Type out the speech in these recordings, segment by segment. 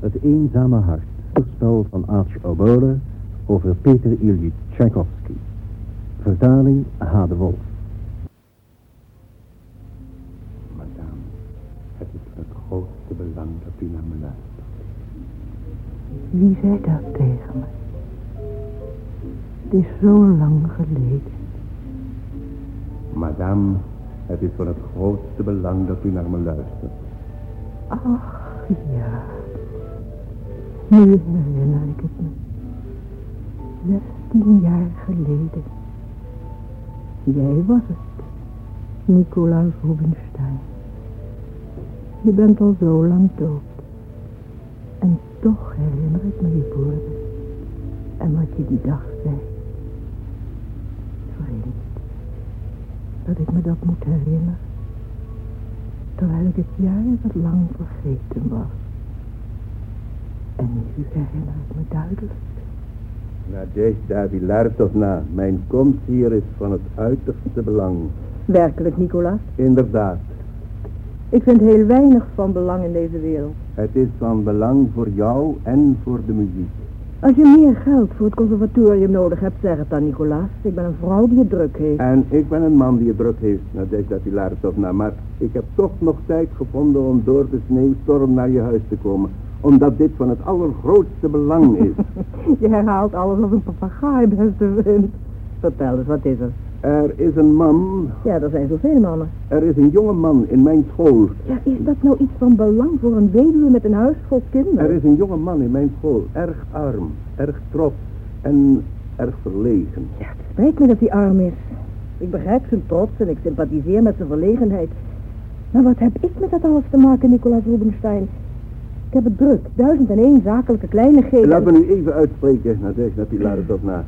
Het eenzame hart. Spel van Arch Obole over Peter Ilyich Tchaikovsky. Vertaling H. de Wolf. Madame, het is van het grootste belang dat u naar me luistert. Wie zei dat tegen me? Het is zo lang geleden. Madame, het is van het grootste belang dat u naar me luistert. Ach, ja. Nu herinner ik het me. Zestien jaar geleden. Jij was het, Nicolaas Rubinstein. Je bent al zo lang dood. En toch herinner ik me je woorden. En wat je die dag zei. Vreemd. Dat ik me dat moet herinneren. Terwijl ik het jarenlang vergeten was. En nu herinner ik me duidelijk. Nadezhda Vilartovna, mijn komst hier is van het uiterste belang. Werkelijk, Nicolaas? Inderdaad, Ik vind heel weinig van belang in deze wereld. het is van belang voor jou en voor de muziek. Als je meer geld voor het conservatorium nodig hebt, zeg het dan, Nicolaas. Ik ben een vrouw die het druk heeft. En ik ben een man die het druk heeft, Nadezhda Vilartovna, maar ik heb toch nog tijd gevonden om door de sneeuwstorm naar je huis te komen. Omdat dit van het allergrootste belang is. Je herhaalt alles als een papegaai, beste vriend. Vertel eens, wat is er? Er is een man, Ja, er zijn zoveel mannen. er is een jonge man in mijn school. Ja, is dat nou iets van belang voor een weduwe met een huis vol kinderen? Er is een jonge man in mijn school, erg arm, erg trots en erg verlegen. Ja, het spijt me dat hij arm is. Ik begrijp zijn trots en ik sympathiseer met zijn verlegenheid. Maar wat heb ik met dat alles te maken, Nicolaas Rubinstein? Ik heb het druk. Duizend en één zakelijke kleinigheden. Laat me nu even uitspreken, Nadezhda Pilarovna.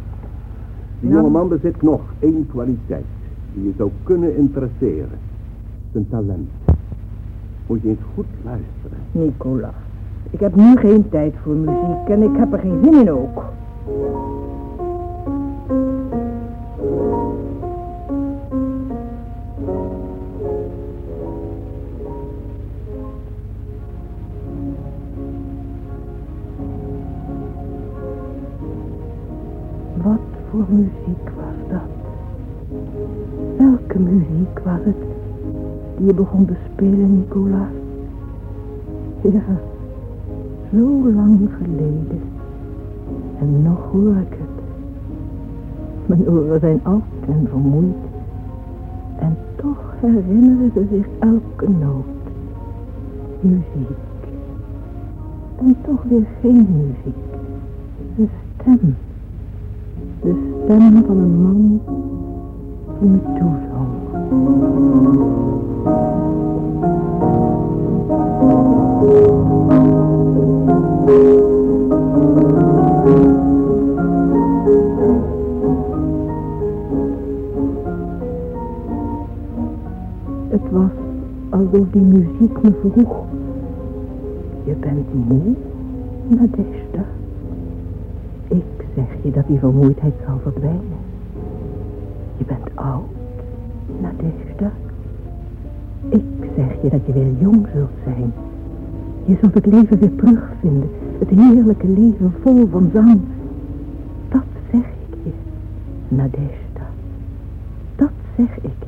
Die Nou. jonge man bezit nog één kwaliteit die je zou kunnen interesseren. Zijn talent. Moet je eens goed luisteren. Nicolaas, ik heb nu geen tijd voor muziek en ik heb er geen zin in ook. Muziek was dat? Welke muziek was het die je begon te spelen, Nicolaas? Ja, zo lang geleden. En nog hoor ik het. Mijn oren zijn oud en vermoeid. En toch herinneren ze zich elke noot. Muziek. En toch weer geen muziek. De stem. De stem van een man die me. Het was alsof die muziek me vroeg. Je bent moe, Nadeshda. Zeg je dat die vermoeidheid zal verdwijnen. Je bent oud, Nadeshda. Ik zeg je dat je weer jong zult zijn. Je zult het leven weer terugvinden. Het heerlijke leven vol van zang. Dat zeg ik je, Nadeshda. Dat zeg ik je.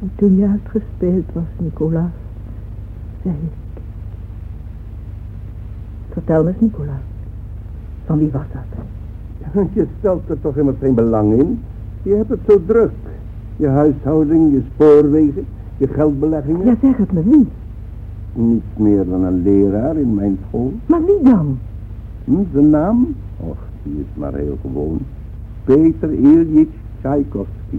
En toen je uitgespeeld was, Nicolaas, zei ik. Vertel me eens, Nicolaas. Van wie was dat? Je stelt er toch immers geen belang in? Je hebt het zo druk. Je huishouding, je spoorwegen, je geldbeleggingen. Ja, zeg het me, wie? Niets meer dan een leraar in mijn school. Maar wie dan? Hm, zijn naam? Och, die is maar heel gewoon. Peter Ilyich Tchaikovsky.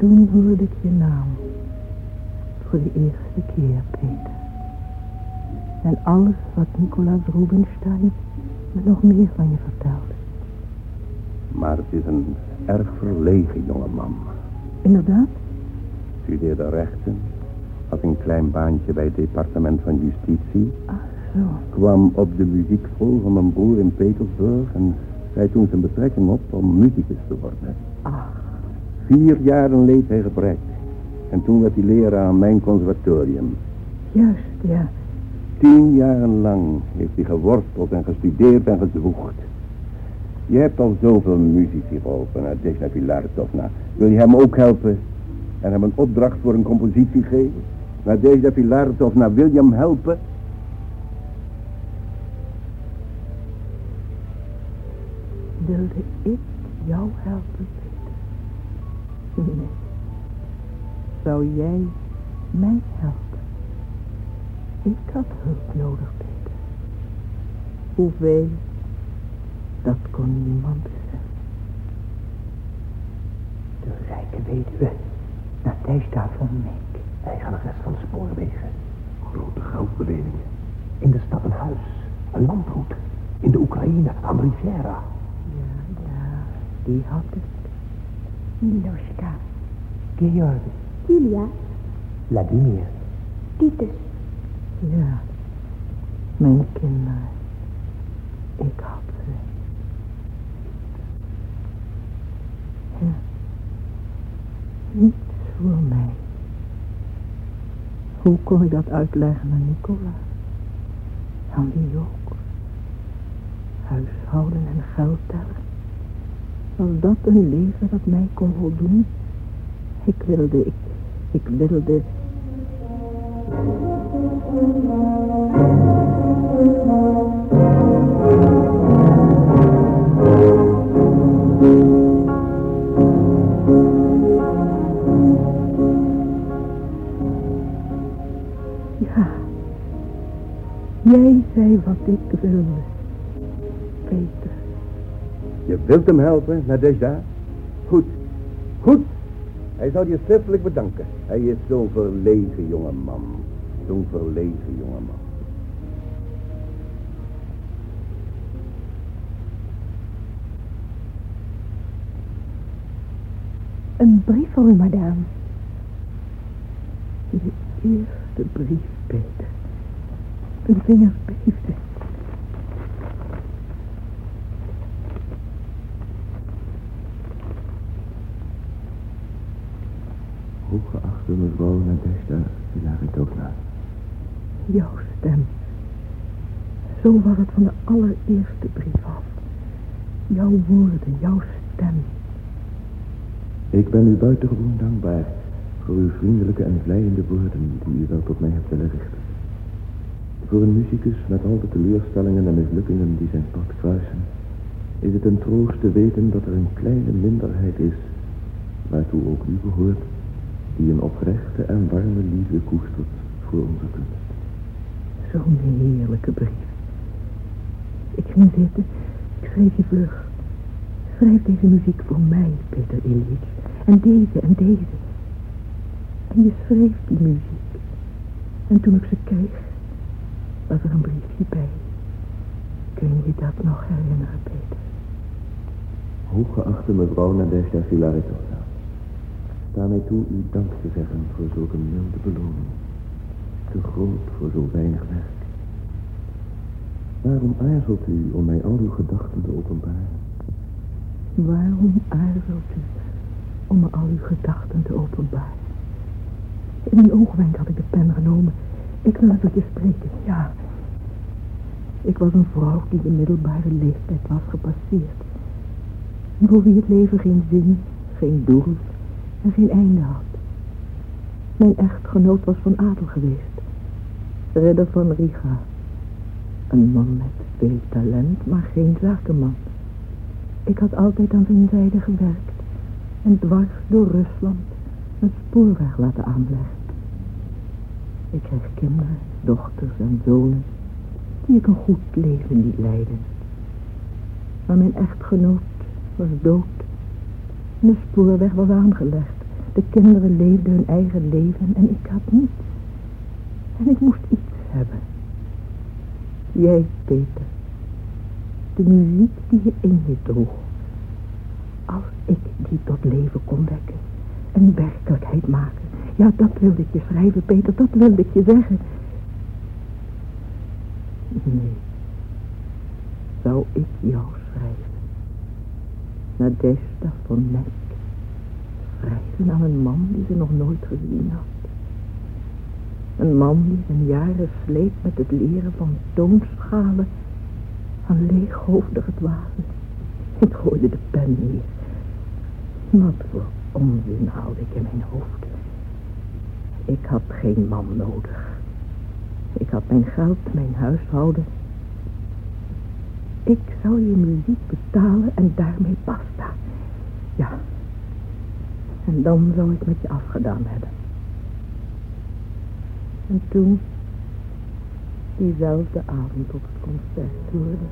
Toen hoorde ik je naam. Voor de eerste keer, Peter. En alles wat Nicolaas Rubinstein me nog meer van je vertelde. Maar het is een erg verlegen jongeman. Inderdaad? Studeerde rechten, had een klein baantje bij het departement van justitie. Ach zo. kwam op de muziekschool van mijn broer in Petersburg en zei toen zijn betrekking op om muzikus te worden. Ah, Vier jaren leed hij gebrek. En toen werd hij leraar aan mijn conservatorium. juist, ja. Tien jaren lang heeft hij geworsteld en gestudeerd en gezwoegd. Je hebt al zoveel muzici geholpen, Nadezhda Filaretovna. Wil je hem ook helpen en hem een opdracht voor een compositie geven? Nadezhda Filaretovna, wil je hem helpen? Wilde ik jou helpen, Nee. Zou jij mij helpen? Ik had hulp nodig, Peter. Hoeveel? Dat kon niemand beseffen. De rijke weduwe. Nadezhda van Meek. Eigenares van spoorwegen. Grote geldbeleningen. In de stad een huis. Een landgoed. In de Oekraïne, aan Riviera. Ja, ja, die had het. Miloška, Georg. Julia, Vladimir. Titus. Ja, mijn kinderen. Ik had ze. Ja. Niets voor mij. Hoe kon ik dat uitleggen aan Nicola? Aan wie ook? Huishouden en geld tellen. Was dat een leven dat mij kon voldoen? Ik wilde, ik, ik wilde Ja. Jij zei wat ik wilde. Peter. Je wilt hem helpen, Nadezhda? Goed. Goed. Hij zal je schriftelijk bedanken. Hij is zo'n verlegen jonge man. Zo'n verlegen jonge man. Een brief voor u, madame. Je eerste brief, Peter. Mijn vingers beefden. Hooggeachte mevrouw Nadezhda. Jouw stem. Zo was het van de allereerste brief af. Jouw woorden, jouw stem. Ik ben u buitengewoon dankbaar voor uw vriendelijke en vleiende woorden die u wel tot mij hebt willen richten. Voor een muzikus met al de teleurstellingen en mislukkingen die zijn pad kruisen, is het een troost te weten dat er een kleine minderheid is, waartoe ook u behoort, die een oprechte en warme liefde koestert voor onze kunst. Zo'n heerlijke brief. Ik ging zitten. Ik schreef je vlug. Schrijf deze muziek voor mij, Peter Ilyich. En deze en deze. En je schreef die muziek. En toen ik ze kreeg, was er een briefje bij. Kun je dat nog herinneren, Peter? Hooggeachte mevrouw Nadezhda Filaretovna, mij toe u dank te zeggen voor zulke milde beloning. Te groot voor zo weinig werk. Waarom aarzelt u om mij al uw gedachten te openbaren? Waarom aarzelt u om me al uw gedachten te openbaren? In een oogwenk had ik de pen genomen. Ik wil je spreken, ja. Ik was een vrouw die de middelbare leeftijd was gepasseerd. Voor wie het leven geen zin, geen doel en geen einde had. Mijn echtgenoot was van adel geweest. Ridder van Riga. Een man met veel talent, maar geen zakenman. Ik had altijd aan zijn zijde gewerkt en dwars door Rusland een spoorweg laten aanleggen. Ik kreeg kinderen, dochters en zonen die ik een goed leven liet leiden. Maar mijn echtgenoot was dood. De spoorweg was aangelegd. De kinderen leefden hun eigen leven en ik had niets. En ik moest iets hebben. Jij, Peter. De muziek die je in je droeg. Als ik die tot leven kon wekken. En werkelijkheid maken. Ja, dat wilde ik je schrijven, Peter. Dat wilde ik je zeggen. Nee. Zou ik jou schrijven? Nadeshda von Neck. Schrijven aan een man die ze nog nooit gezien had. Een man die zijn jaren sleet met het leren van toonschalen van leeghoofdige dwazen. Ik gooide de pen neer. Wat voor onzin haalde ik in mijn hoofd. Ik had geen man nodig. Ik had mijn geld, mijn huishouden. Ik zou je muziek betalen en daarmee basta. Ja. En dan zou ik met je afgedaan hebben. En toen, diezelfde avond op het concert hoorde.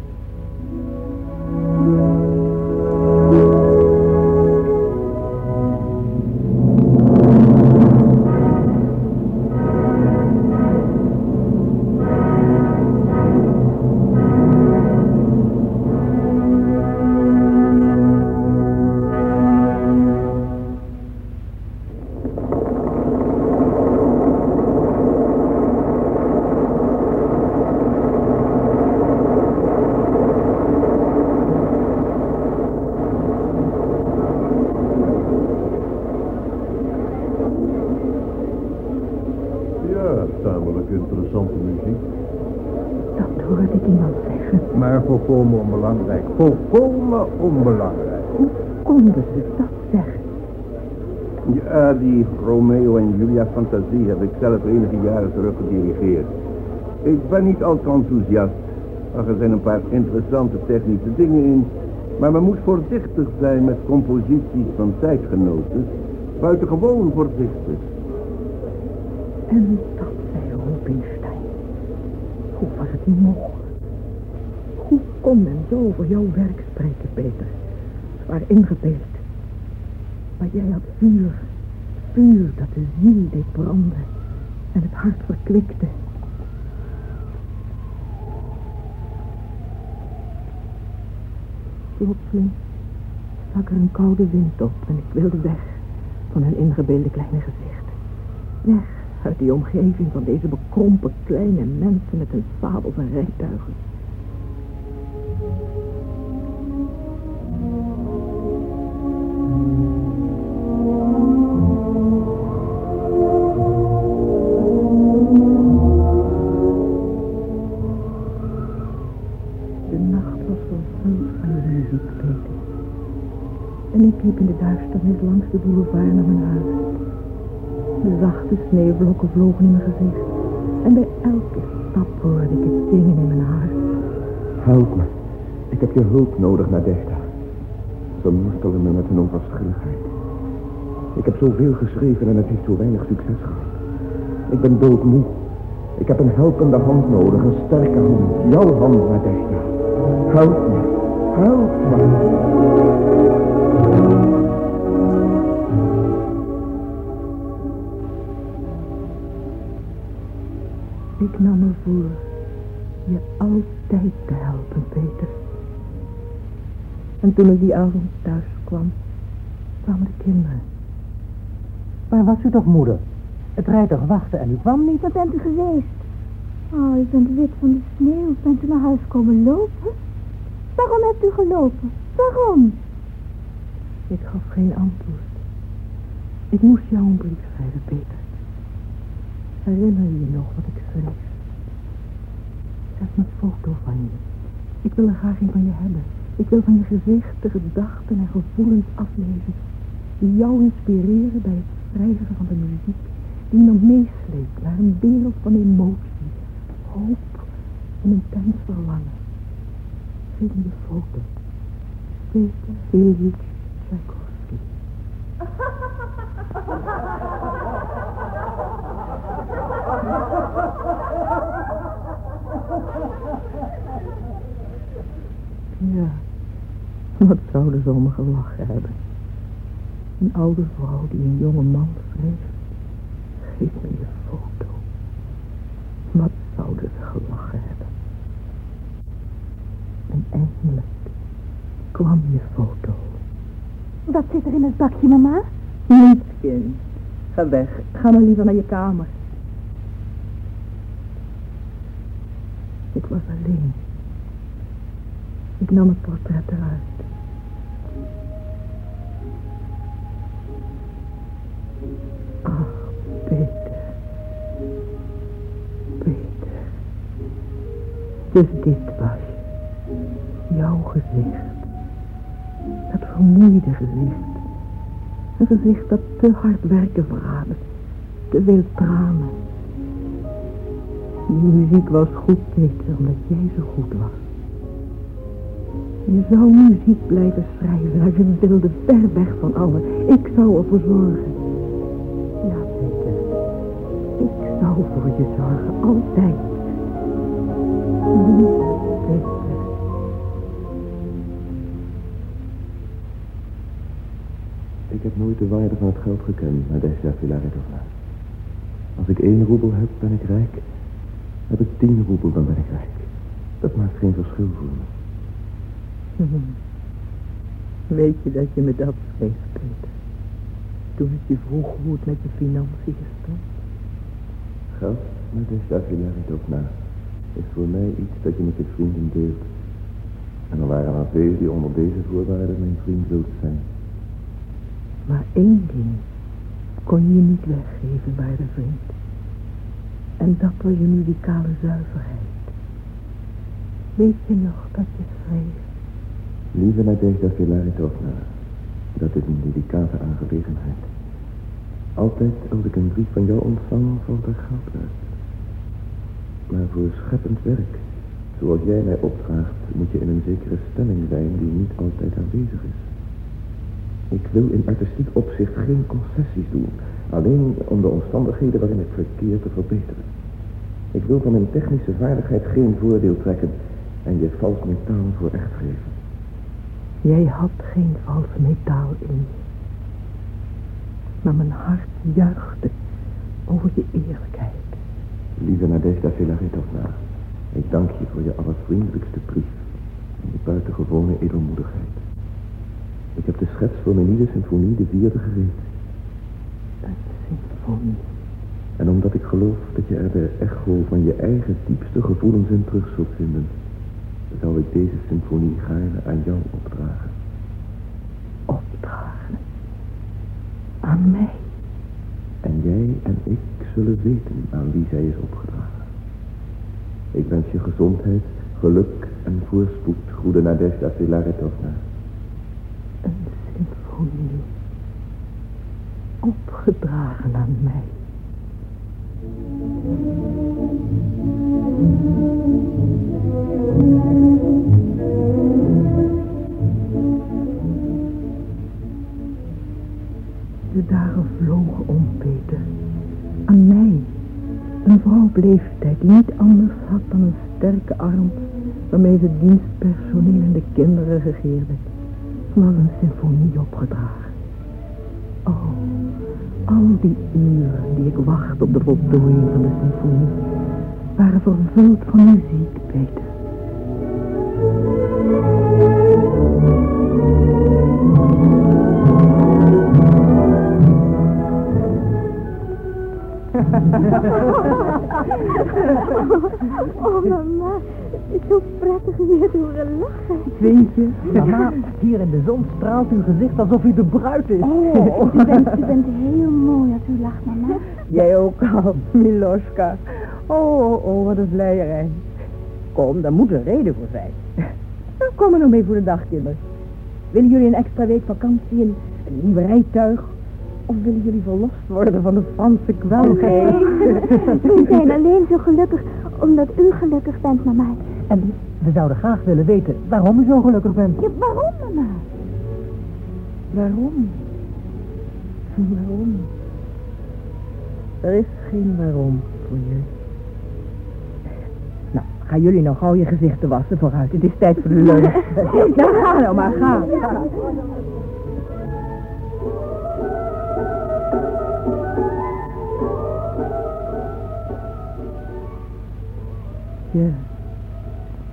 Romeo en Julia fantasie heb ik zelf enige jaren terug gedirigeerd. Ik ben niet al te enthousiast. Er zijn een paar interessante technische dingen in. Maar men moet voorzichtig zijn met composities van tijdgenoten. Buitengewoon voorzichtig. En dat zei Rubinstein. Hoe was het niet mogelijk? Hoe kon men zo over jouw werk spreken, Peter? Zwaar ingebeeld. Maar jij had vuur. Dat de ziel deed branden. En het hart verkwikte. Plotseling stak er een koude wind op en ik wilde weg van hun ingebeelde kleine gezicht. Weg uit die omgeving van deze bekrompen kleine mensen met hun sabels en rijtuigen. Liep in de duisternis langs de boulevard naar mijn huis. De zachte sneeuwvlokken vlogen in mijn gezicht. En bij elke stap hoorde ik het zingen in mijn hart. Help me. Ik heb je hulp nodig, Nadeshda. Ze worstelen me met hun onverschilligheid. Ik heb zoveel geschreven en het heeft zo weinig succes gehad. Ik ben doodmoe. Ik heb een helpende hand nodig, een sterke hand. Jouw hand, Nadeshda. Help me. Help me. Ik nam me voor je altijd te helpen, Peter. En toen ik die avond thuis kwam, kwamen de kinderen. Waar was u toch, moeder? Het rijtuig wachtte en u kwam niet. Waar bent u geweest? Oh, u bent wit van de sneeuw. Bent u naar huis komen lopen? Waarom hebt u gelopen? Waarom? Ik gaf geen antwoord. Ik moest jou een brief schrijven, Peter. Herinner je je nog wat ik Ik heb een foto van je. Ik wil er graag een van je hebben. Ik wil van je gezicht de gedachten en gevoelens aflezen. Die jou inspireren bij het schrijven van de muziek. Die iemand meesleept naar een wereld van emotie, hoop en intens verlangen. Geef me de foto. Peter Ilyich Tchaikovsky. Ja, wat zouden ze om me gelachen hebben? Een oude vrouw die een jonge man schreef. Geef me je foto. Wat zouden ze gelachen hebben? En eindelijk kwam je foto. Wat zit er in het bakje, mama? Niets, kind. Ga weg. Ga maar liever naar je kamer. Ik was alleen. Ik nam het portret eruit. Ach, Peter. Peter. Dus dit was. Jouw gezicht. Dat vermoeide gezicht. Een gezicht dat te hard werken verraadde. Te veel tranen. Die muziek was goed, Peter, omdat jij zo goed was. Je zou muziek blijven schrijven als je wilde ver weg van allen. Ik zou ervoor zorgen. Ja, Peter. Ik zou voor je zorgen, altijd. Ik heb nooit de waarde van het geld gekend, Nadezhda Filaretovna. Als ik één roebel heb, ben ik rijk. Heb ik tien roebel, dan ben ik rijk. Dat maakt geen verschil voor me. Weet je dat je me dat schreef, Peter? Toen ik je vroeg hoe het met je financiën stond. Geld, Nadezhda Filaretovna, is voor mij iets dat je met je vrienden deelt. En er waren er velen die onder deze voorwaarden mijn vriend wilt zijn. Maar één ding kon je niet weggeven, waarde vriend. En dat was je muzikale zuiverheid. Weet je nog dat je schreef? Lieve Nadezhda Filaretovna, dat is een delicate aangelegenheid. Altijd als ik een brief van jou ontvang, valt er geld uit. Maar voor scheppend werk, zoals jij mij opdraagt, moet je in een zekere stemming zijn die niet altijd aanwezig is. Ik wil in artistiek opzicht geen concessies doen, alleen om de omstandigheden waarin ik verkeer te verbeteren. Ik wil van mijn technische vaardigheid geen voordeel trekken en je vals metaal voor echt geven. Jij had geen vals metaal in je. Maar mijn hart juichte over je eerlijkheid. Lieve Nadezhda Filaretovna, ik dank je voor je allervriendelijkste brief en je buitengewone edelmoedigheid. Ik heb de schets voor mijn nieuwe symfonie, de vierde, gereed. En omdat ik geloof dat je er de echo van je eigen diepste gevoelens in terug zult vinden, zou ik deze symfonie gaarne aan jou opdragen. Opdragen. Aan mij. En jij en ik zullen weten aan wie zij is opgedragen. Ik wens je gezondheid, geluk en voorspoed, goede Nadezhda Filaretovna. Een symfonie. Opgedragen aan mij. De dagen vlogen om, Peter. Aan mij. Een vrouw op leeftijd die niet anders had dan een sterke arm waarmee ze dienstpersoneel en de kinderen regeerde. Had een symfonie opgedragen. Oh, al die uren die ik wacht op de voltooiing van de symfonie waren vervuld van muziek, Peter. Oh, mama. Is zo prettig weer te horen lachen. Vind je? Mama, hier in de zon straalt uw gezicht alsof u de bruid is. Oh, u bent, u bent heel mooi als u lacht, mama. Jij ook al, Miloska. Oh, oh, oh, wat een vleierij. Kom, daar moet een reden voor zijn. Nou, Kom er nog mee voor de dag, kinderen. Willen jullie een extra week vakantie, een, een nieuw rijtuig? Of willen jullie verlost worden van de Franse kwelgeest? We zijn alleen zo gelukkig omdat u gelukkig bent, mama. En we zouden graag willen weten waarom u zo gelukkig bent. Ja, waarom, mama? Waarom? Waarom? Er is geen waarom voor jullie. Nou, gaan jullie nou gauw je gezichten wassen vooruit. Het is tijd voor de lunch. nou, ga nou maar, ga. ga. Ja,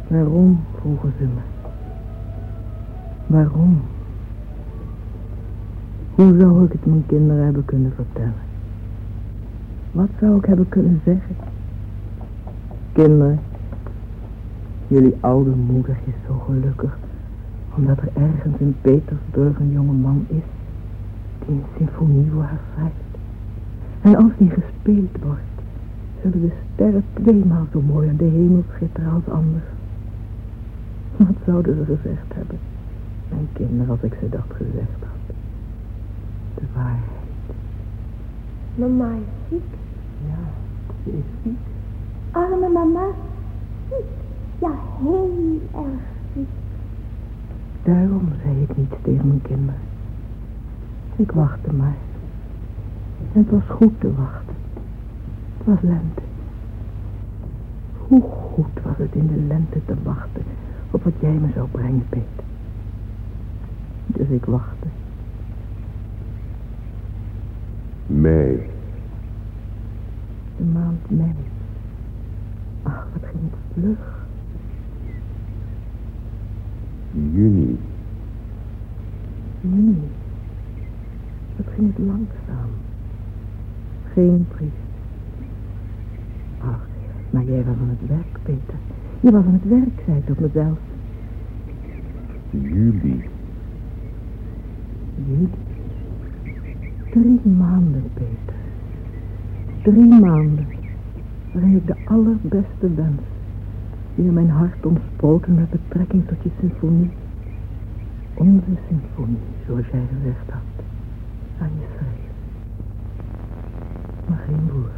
waarom, vroegen ze me. Waarom? Hoe zou ik het mijn kinderen hebben kunnen vertellen? Wat zou ik hebben kunnen zeggen? Kinderen, Jullie oude moeder is zo gelukkig, omdat er ergens in Petersburg een jonge man is die een symfonie voor haar schrijft. En als die gespeeld wordt, zullen de sterren tweemaal zo mooi aan de hemel schitteren als anders. Wat zouden ze gezegd hebben, mijn kinderen, als ik ze dat gezegd had? De waarheid. Mama is ziek. Ja, ze is ziek. Arme mama. Ziek. Ja, heel erg ziek. Daarom zei ik niets tegen mijn kinderen. Ik wachtte maar. Het was goed te wachten. Het was lente. Hoe goed was het in de lente te wachten op wat jij me zou brengen, Peter. Dus ik wachtte. Mei. De maand mei. Ach, wat ging het vlug. Juni. Juni. Wat ging het langzaam. Geen brief. Ach, maar jij was aan het werk, Peter. Je was aan het werk, zei ik op mezelf. Juli. Juli. Drie maanden, Peter. Drie maanden. Waarin ik de allerbeste wens die in mijn hart ontsproten met betrekking tot je symfonie. Onze symfonie, zoals jij gezegd had, aan je schreef. Maar geen woord.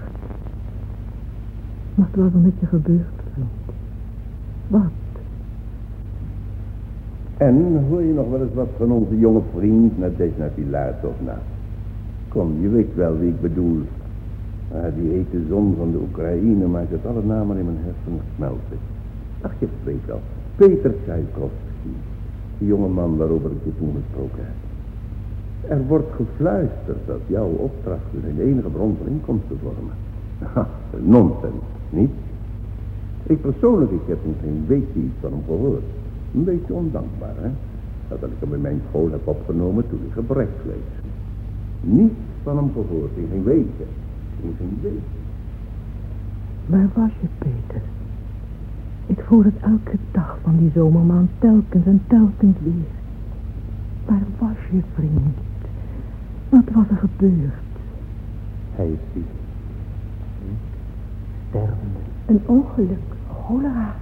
Wat was er met je gebeurd? Wat? En hoor je nog wel eens wat van onze jonge vriend Nadezhda Pilatovna? Kom, je weet wel wie ik bedoel. Ah, die hete zon van de Oekraïne maakt het alle namen in mijn hersenen smelten. Ach, je weet wel. Peter Tchaikovsky. Die jonge man waarover ik je toen gesproken heb. Er wordt gefluisterd dat jouw opdrachten zijn enige bron van inkomsten vormen. Ha, nonsens, niet? Ik persoonlijk, ik heb nog geen beetje iets van hem gehoord. Een beetje ondankbaar, hè? Dat ik hem in mijn school heb opgenomen toen hij gebrek leed. Niets van hem gehoord, in geen weken. In geen weken. Waar was je, Peter? Ik voel het elke dag van die zomermaand telkens en telkens weer. Waar was je, vriend? Wat was er gebeurd? Hij is ziek. Stervende. Een ongeluk. Cholera.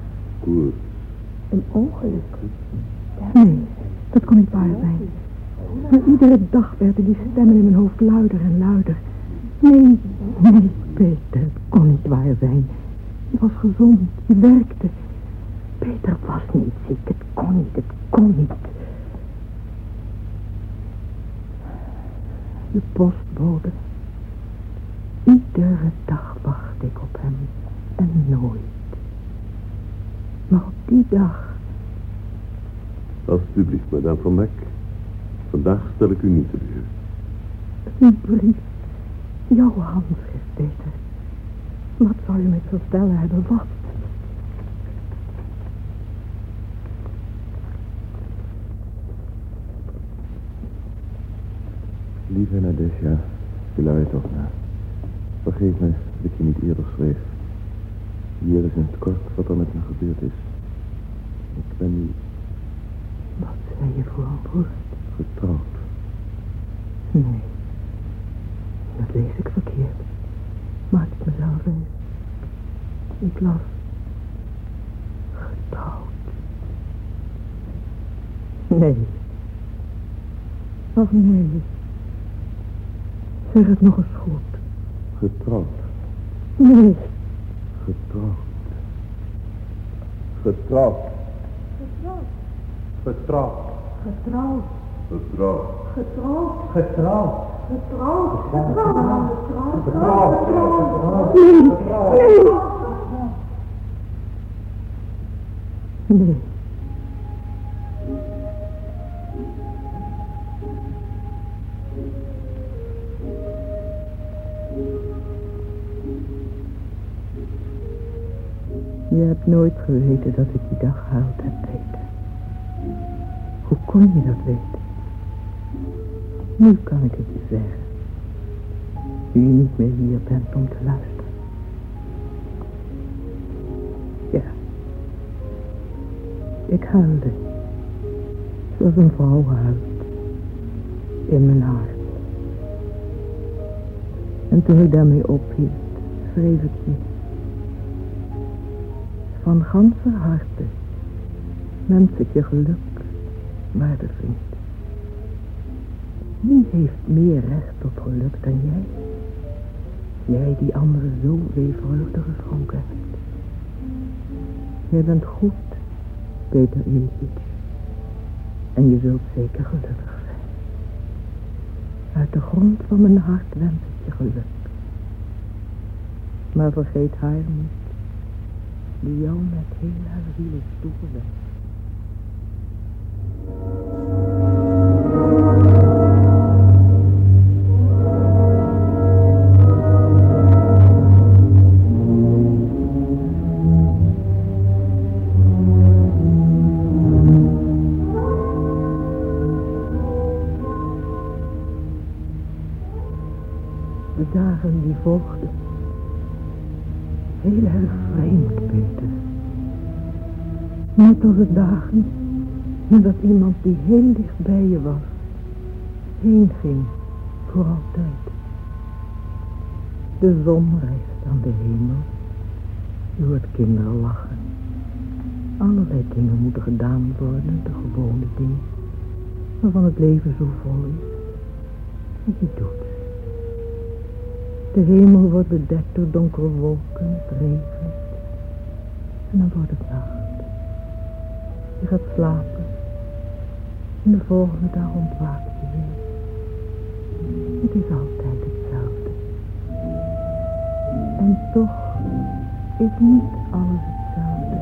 Een ongeluk. Nee, dat kon niet waar zijn. Maar iedere dag werden die stemmen in mijn hoofd luider en luider. Nee, nee, Peter, het kon niet waar zijn. Je was gezond, je werkte. Peter was niet ziek, het kon niet, het kon niet. De postbode. Iedere dag wacht ik op hem en nooit. Maar op die dag Alsjeblieft, madame van Beck. Vandaag stel ik u niet te beurt. Een brief. Jouw handschrift, Peter. Wat zou je met vertellen hebben? Wat? Lieve Nadesha, Pilatovna, vergeef me dat ik je niet eerder schreef. Hier is in het kort wat er met me gebeurd is. Ik ben nu Wat zei je voor antwoord? getrouwd. Nee. Dat lees ik verkeerd. Maak ik mezelf eens. Ik las. Getrouwd. Nee. Och nee. Zeg het nog eens goed. Getrouwd. Nee. Getrouwd. Getrouwd. Getrouwd. Getrouwd. Getrouwd. Getrouwd. Getrouwd. Getrouwd. Getrouwd. Getrouwd. Nee. Nee. Nooit geweten dat ik die dag gehuild heb, Peter. Hoe kon je dat weten? Nu kan ik het je zeggen. Nu je niet meer hier bent om te luisteren. Ja, Ik huilde. Zoals een vrouw huilt. In mijn hart. En toen ik daarmee ophield, schreef ik je. Van ganse harte wens ik je geluk, waarde vriend. Wie heeft meer recht op geluk dan jij? Jij die anderen zo vreugde geschonken hebt. Jij bent goed, Peter Iljic. En je zult zeker gelukkig zijn. Uit de grond van mijn hart wens ik je geluk. Maar vergeet haar niet, die jou met heel haar ziel Heel erg vreemd, Peter. Net als de dagen nadat iemand die heel dicht bij je was, heen ging, voor altijd. De zon rijst aan de hemel. Je hoort kinderen lachen. Allerlei dingen moeten gedaan worden, de gewone dingen, waarvan het leven zo vol is. En je doet de hemel wordt bedekt door donkere wolken, het regent. En dan wordt het nacht. Je gaat slapen. En de volgende dag ontwaak je weer. Het is altijd hetzelfde. En toch is niet alles hetzelfde.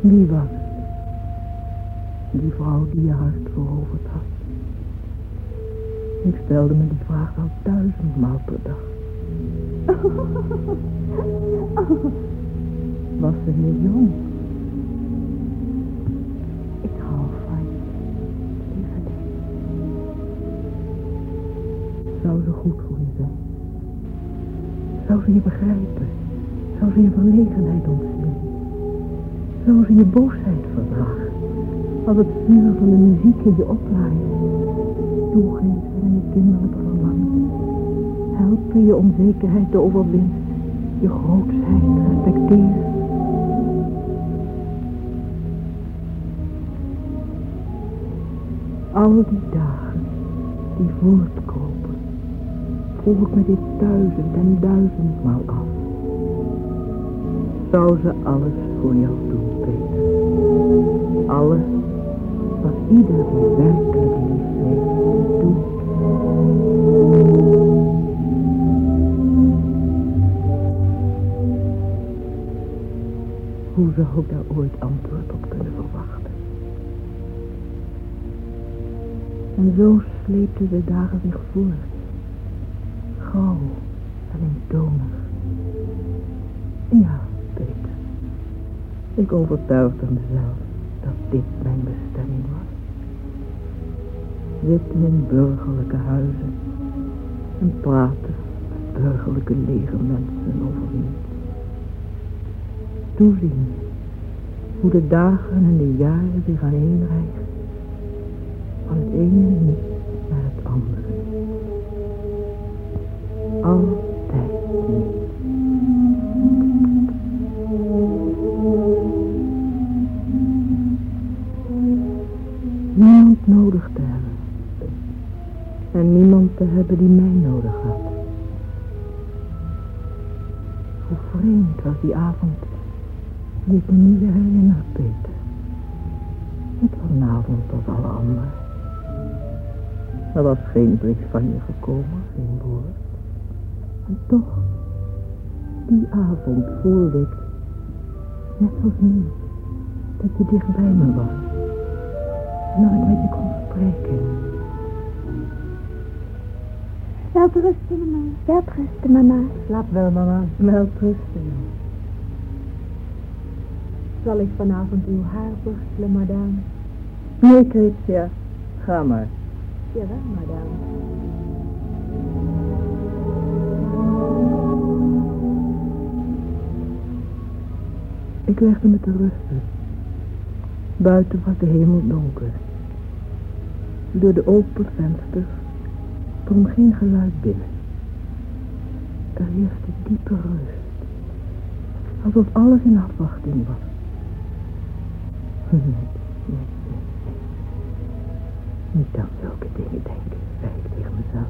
Wie was die vrouw die je hart veroverd had. Ik stelde me die vraag al duizendmaal per dag. Was ze heel jong? Ik hou van je. Zou ze goed voor je zijn? Zou ze je begrijpen? Zou ze je verlegenheid ontzien? Zou ze je boosheid verdragen? Als het vuur van de muziek in je oplaait. Toegeven aan je kinderlijke verlangen. Helpen je onzekerheid te overwinnen. Je grootsheid respecteren. Al die dagen die voortkropen, vroeg ik me dit duizend en duizendmaal af. Zou ze alles voor jou doen? Alles wat ieder die werkelijk lief heeft doet. Hoe zou ik daar ooit antwoord op kunnen verwachten? En zo sleepten de dagen zich voort. Gauw en eentonig. Ja, Peter. Ik overtuigde mezelf dit mijn bestemming was. Zitten in burgerlijke huizen en praten met burgerlijke lege mensen over niets. Toezien hoe de dagen en de jaren zich aaneenrijgen. Van het ene niet hebben die mij nodig had. Hoe vreemd was die avond die ik me nu weer herinner, Peter. Het was een avond als alle andere. Er was geen brief van je gekomen, geen woord. En toch, die avond voelde ik, net als nu, dat je dicht bij me was en dat ik met je kon spreken. Welterusten, mama. Welterusten, mama. Slaap wel, mama. Welterusten. Zal ik vanavond uw haar borstelen, madame? Nee, kritia. Ga maar. Jawel, madame. Ik legde me te rusten. Buiten was de hemel donker. Door de open vensters drong geen geluid binnen. Er heerste diepe rust. Alsof alles in afwachting was. Nee, nee, nee, nee. Niet aan zulke dingen denken, zei ik tegen mezelf.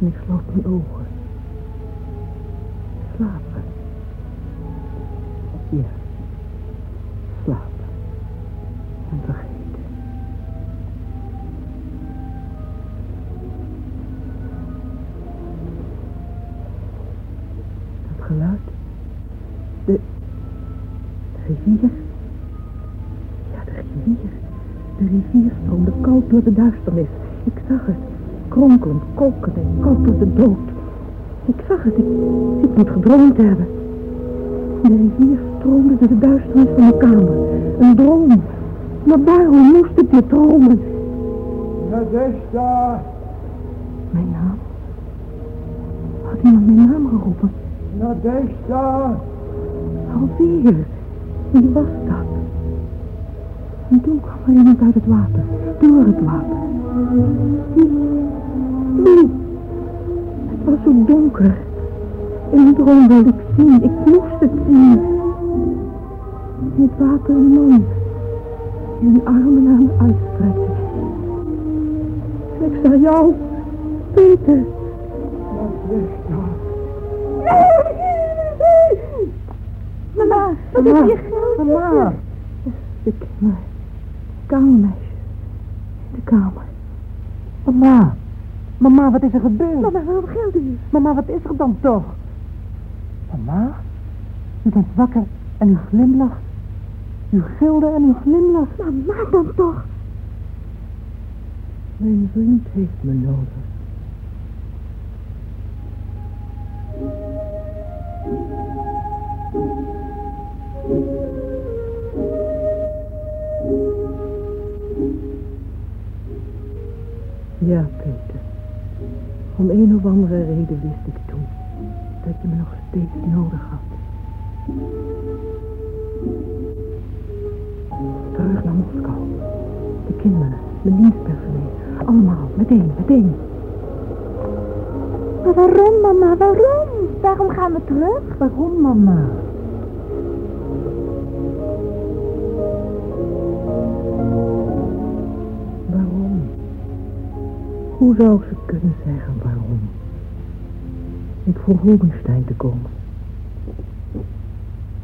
En ik sloot mijn ogen. Slapen. Ja. De rivier stroomde koud door de duisternis. Ik zag het. Kronkelend, kolkend en koud als de dood. Ik zag het. Ik, ik moet gedroomd hebben. De rivier stroomde door de duisternis van de kamer. Een droom. Maar waarom moest ik dit dromen? Nadeshda, Mijn naam? Had iemand mijn naam geroepen? Nadeshda. Alweer. Wie was dat? En toen kwam er iemand uit het water. Door het water. Wie? Wie? Het was zo donker. In een droom wilde ik zien. Ik moest het zien. In het water een man. Die zijn armen naar me uitstrekte. Ik zag jou. Peter. Nadeshda. Mama, wat heb je geld? Mama. Ik mijn kamermeisje. In de kamer. Mama. Mama, wat is er gebeurd? Mama, waarom geld u? Mama, wat is er dan toch? Mama? U bent wakker en u glimlacht. U gilde en u glimlacht. Mama dan toch? Mijn vriend heeft me nodig. Ja, Peter. Om een of andere reden wist ik toen dat je me nog steeds nodig had. Terug naar Moskou. De kinderen, mijn dienstpersoneel. Allemaal, meteen, meteen. Maar waarom, mama? Waarom? Waarom gaan we terug? Waarom, mama? Hoe zou ze kunnen zeggen waarom? Ik vroeg Rubenstein te komen.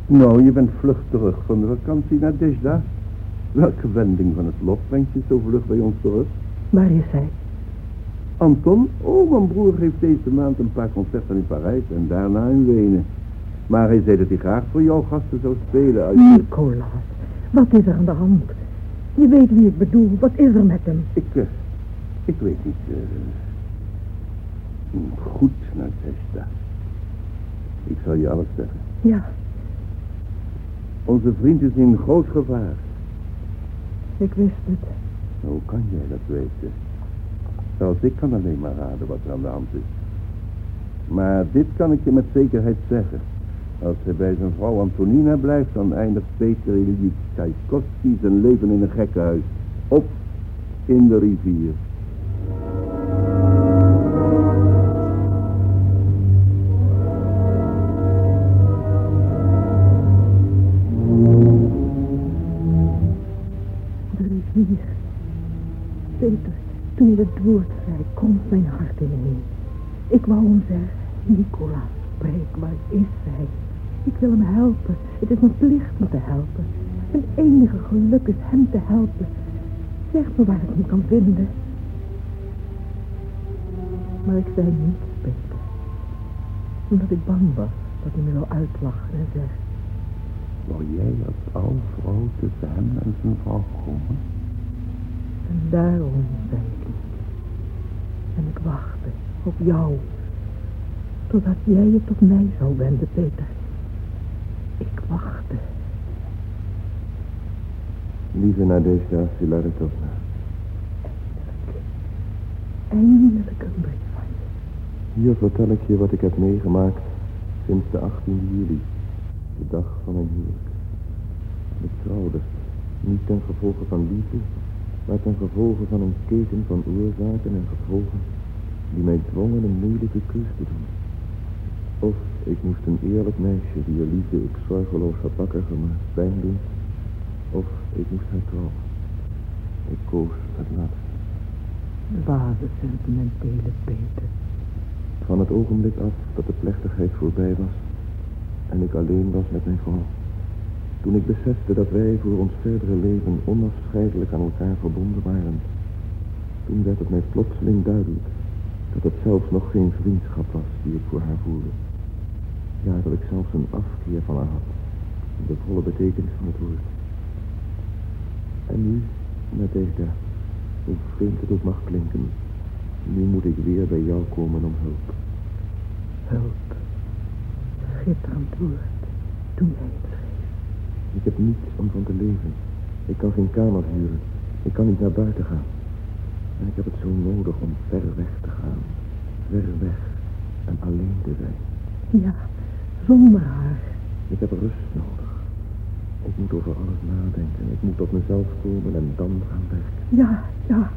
Nou, je bent vlug terug van de vakantie naar Deshda. Welke wending van het lot brengt je zo vlug bij ons terug? Waar is hij? Anton? Oh, mijn broer geeft deze maand een paar concerten in Parijs en daarna in Wenen. Maar hij zei dat hij graag voor jouw gasten zou spelen uit... Nicolaas, wat is er aan de hand? Je weet wie ik bedoel. Wat is er met hem? Ik, eh, ik weet niet. eh, goed naar Deshda. Ik zal je alles zeggen. Ja, Onze vriend is in groot gevaar. ik wist het. Hoe kan jij dat weten? Zelfs ik kan alleen maar raden wat er aan de hand is. Maar dit kan ik je met zekerheid zeggen. Als hij bij zijn vrouw Antonina blijft, dan eindigt Peter Ilyich Tchaikovsky zijn leven in een gekkenhuis. Of in de rivier. Peter, toen je het woord zei, komt mijn hart in me heen. Ik wou hem zeggen, Nicolaas, spreek, waar is hij? Ik wil hem helpen. Het is mijn plicht om te helpen. Mijn enige geluk is hem te helpen. Zeg me waar ik hem kan vinden. Maar ik zei niets, Peter. Omdat ik bang was dat hij me zou uitlachen en zeggen... Wou jij als oude vrouw tussen hem en zijn vrouw komen? En daarom zei ik niet. En ik wachtte op jou. Totdat jij je tot mij zou wenden, Peter. Ik wachtte. Lieve Nadezhda Filaretovna. Eindelijk een brief. Hier vertel ik je wat ik heb meegemaakt sinds de 18e juli. De dag van mijn huwelijk. Ik trouwde, niet ten gevolge van liefde, maar ten gevolge van een keten van oorzaken en gevolgen die mij dwongen een moeilijke keus te doen. Of ik moest een eerlijk meisje, die je liefde ik zorgeloos had wakker gemaakt, pijn doen. Of ik moest haar trouwen. Ik koos het laatste. Dwaze sentimentele Peter. Van het ogenblik af dat de plechtigheid voorbij was en ik alleen was met mijn vrouw. Toen ik besefte dat wij voor ons verdere leven onafscheidelijk aan elkaar verbonden waren. Toen werd het mij plotseling duidelijk dat het zelfs nog geen vriendschap was die ik voor haar voelde. Ja, dat ik zelfs een afkeer van haar had. De volle betekenis van het woord. En nu, Nadezhda, hoe vreemd het ook mag klinken, nu moet ik weer bij jou komen om hulp. Hulp. Schitterend woord. Toen jij het schreef. Ik heb niets om van te leven. Ik kan geen kamer huren. Ik kan niet naar buiten gaan. En ik heb het zo nodig om ver weg te gaan. Ver weg en alleen te zijn. Ja, zonder haar. Ik heb rust nodig. Ik moet over alles nadenken. Ik moet tot mezelf komen en dan gaan werken. Ja, ja.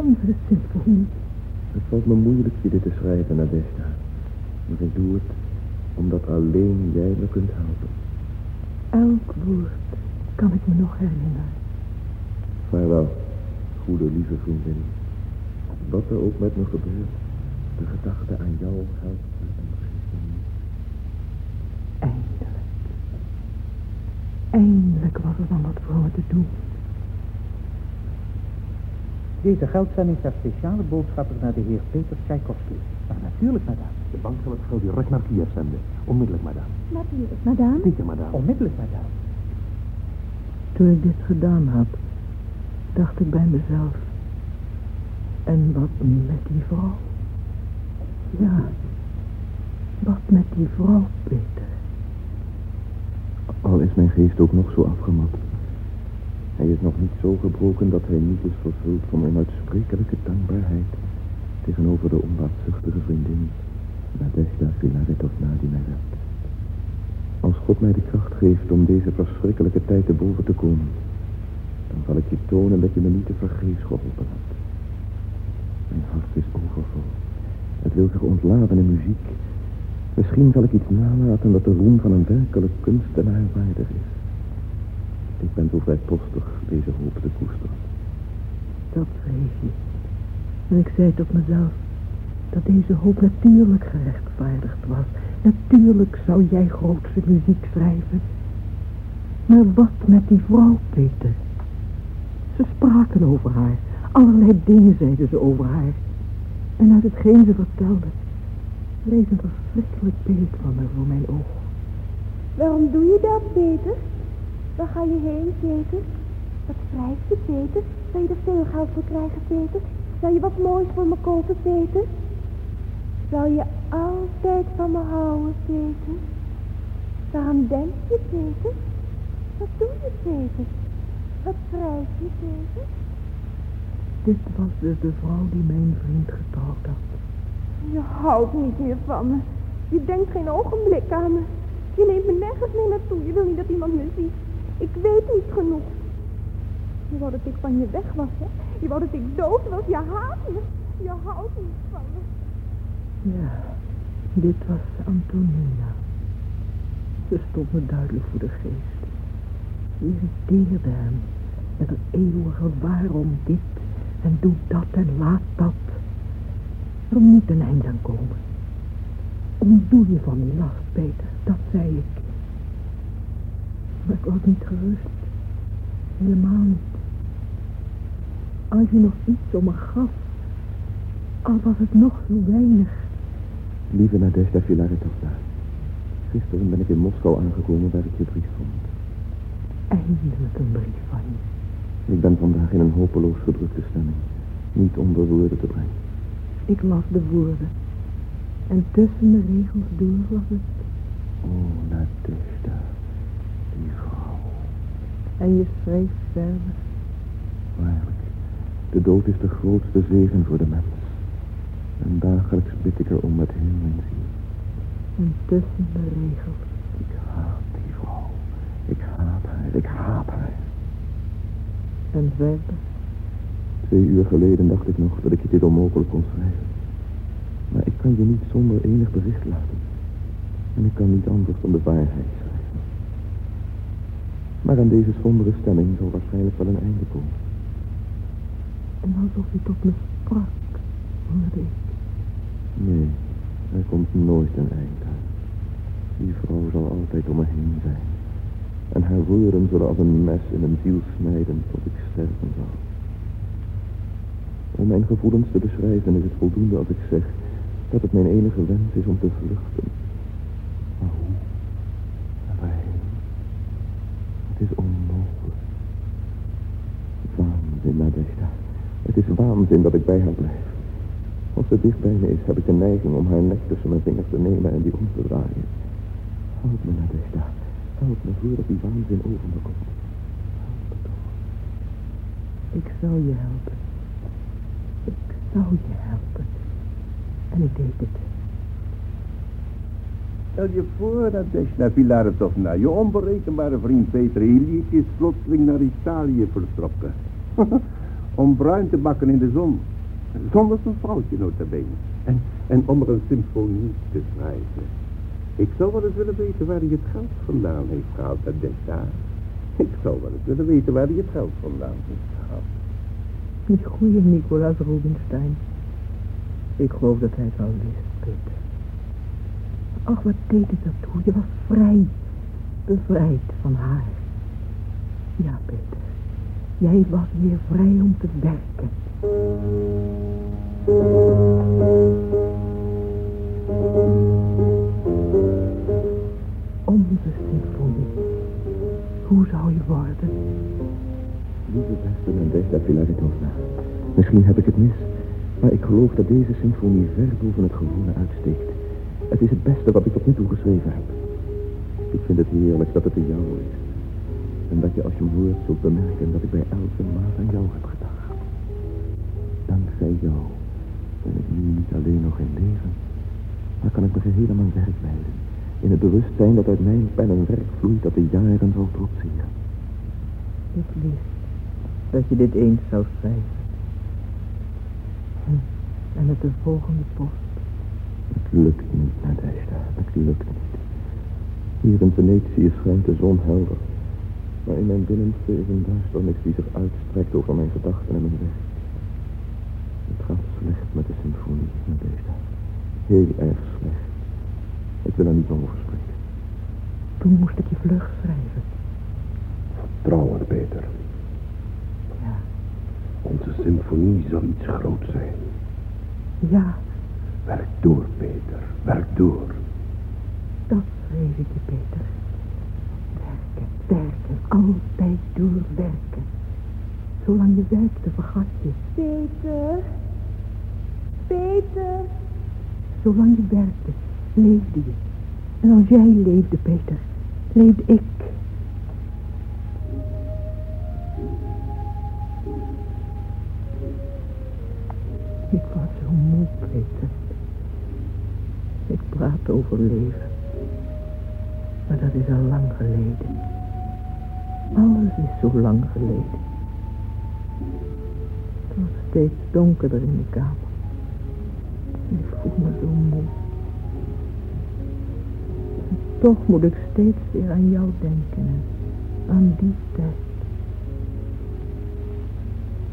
Onze symfonie. Het valt me moeilijk je dit te schrijven, Nadezhda. Maar ik doe het omdat alleen jij me kunt helpen. Elk woord kan ik me nog herinneren. Vaarwel, goede lieve vriendin. Wat er ook met me gebeurt, de gedachte aan jou helpt me en me niet. Eindelijk. Eindelijk was er dan wat voor te doen. Deze geldzending gaat speciale boodschappen naar de heer Peter Tchaikovsky. Maar natuurlijk, madame. De bank zal het geld direct naar Kiev zenden. Onmiddellijk, madame. Natuurlijk, madame. Zeker, madame. Onmiddellijk, madame. Toen ik dit gedaan had, dacht ik bij mezelf. En wat met die vrouw? Ja, wat met die vrouw, Peter? Al is mijn geest ook nog zo afgemat. Hij is nog niet zo gebroken dat hij niet is vervuld van onuitsprekelijke dankbaarheid tegenover de onbaatzuchtige vriendin Nadezhda Filaretovna die mij. Als God mij de kracht geeft om deze verschrikkelijke tijd te boven te komen, dan zal ik je tonen dat je me niet te vergeefs geholpen hebt. Mijn hart is overvol. Het wil zich ontladen in muziek. Misschien zal ik iets nalaten dat de roem van een werkelijk kunstenaar waardig is. Ik ben zo vrijpostig deze hoop te koesteren. Dat vrees je. En ik zei tot mezelf dat deze hoop natuurlijk gerechtvaardigd was. Natuurlijk zou jij grootse muziek schrijven. Maar wat met die vrouw, Peter? Ze spraken over haar. Allerlei dingen zeiden ze over haar. En uit hetgeen ze vertelde, rees een verschrikkelijk beeld van haar voor mijn ogen. Waarom doe je dat, Peter? Waar ga je heen, Peter? Wat schrijf je, Peter? Zou je er veel geld voor krijgen, Peter? Zou je wat moois voor me kopen, Peter? Zou je altijd van me houden, Peter? Waarom denk je, Peter? Wat doe je, Peter? Wat schrijf je, Peter? Dit was dus de vrouw die mijn vriend getrouwd had. Je houdt niet meer van me. Je denkt geen ogenblik aan me. Je neemt me nergens mee naartoe. Je wil niet dat iemand me ziet. Ik weet niet genoeg. Je wou dat ik van je weg was, hè? Je wou dat ik dood was. Je haat me. Je houdt niet van me. Ja, dit was Antonina. Ze stond me duidelijk voor de geest. Irriteerde hem met een eeuwige waarom dit en doe dat en laat dat. Er moet een eind aan komen. Ontdoe je van die last, Peter, dat zei ik. Maar ik was niet gerust. Helemaal niet. Als je nog iets om me gaf, al was het nog zo weinig. Lieve Nadezhda Filaretovna, gisteren ben ik in Moskou aangekomen waar ik je brief vond. Eindelijk een brief van je. Ik ben vandaag in een hopeloos gedrukte stemming, niet onder woorden te brengen. Ik las de woorden. En tussen de regels door was het. Oh, Nadezhda, die vrouw. En je schreef verder. Waarlijk, de dood is de grootste zegen voor de mens. En dagelijks bid ik erom met heel mijn ziel. En tussen de regels. Ik haat Ik haat haar. En verder? Twee uur geleden dacht ik nog dat ik je dit onmogelijk kon schrijven. Maar ik kan je niet zonder enig bericht laten. En ik kan niet anders dan de waarheid. Maar aan deze sombere stemming zal waarschijnlijk wel een einde komen. En alsof je tot me sprak, hoorde ik. Nee, er komt nooit een eind aan. Die vrouw zal altijd om me heen zijn. En haar woorden zullen als een mes in een ziel snijden tot ik sterven zal. Om mijn gevoelens te beschrijven is het voldoende als ik zeg dat het mijn enige wens is om te vluchten. Maar hoe? En waarheen? Het is onmogelijk. Waanzin, Nadezhda. Het is waanzin dat ik bij haar blijf. Als ze dicht is, heb ik de neiging om haar nek tussen mijn vingers te nemen en die om te draaien. Help me, Nadezhda. Help me voordat die waanzin over me komt. Help me. Ik zal je helpen. Ik zal je helpen. En ik deed het. Stel je voor dat Deshna Filaretovna, je onberekenbare vriend Peter Ilyich is plotseling naar Italië vertrokken. om bruin te bakken in de zon. Zonder zijn vrouwtje notabene. En, en om er een symfonie te schrijven. Ik zou wel eens willen weten waar hij het geld vandaan heeft gehaald, dat Deshna. Ik zou wel eens willen weten waar hij het geld vandaan heeft gehaald. Die goede Nicolaas Rubinstein. Ik geloof dat hij het al wist, Peter. Ach, wat deed het dat toe? Je was vrij. Bevrijd van haar. Ja, Peter. Jij was weer vrij om te werken. Onze symfonie. Hoe zou je worden? Lieve beste Nadezhda Filaretovna, misschien heb ik het mis, maar ik geloof dat deze symfonie ver boven het gewone uitsteekt. Het is het beste wat ik tot nu toe geschreven heb. Ik vind het heerlijk dat het de jouwe is. En dat je als je hoort zult bemerken dat ik bij elke maat aan jou heb gedacht. Dankzij jou ben ik nu niet alleen nog in leven, maar kan ik me geheel aan mijn werk wijden. In het bewustzijn dat uit mijn pen een werk vloeit dat de jaren zal trotseren. Ik wist dat je dit eens zou schrijven. Hm. En met de volgende post. Het lukt niet, Nadezhda. Het lukt niet. Hier in Venetië schijnt de zon helder. Maar in mijn binnenste is een duisternis die zich uitstrekt over mijn gedachten en mijn werk. Het gaat slecht met de symfonie, Nadezhda. Heel erg slecht. Ik wil er niet over spreken. Toen moest ik je vlug schrijven. Vertrouw het, Peter. Ja. Onze symfonie zal iets groots zijn. Ja, Werk door, Peter. Werk door. dat schreef ik je, Peter. Werken, altijd doorwerken. Zolang je werkte, vergat je. Peter. Peter. Zolang je werkte, leefde je. En als jij leefde, Peter, leefde ik. Ik was zo moe, Peter. Ik praat over leven. Maar dat is al lang geleden. Alles is zo lang geleden. Het was steeds donkerder in de kamer. Ik voel me zo moe. En toch moet ik steeds weer aan jou denken en aan die tijd.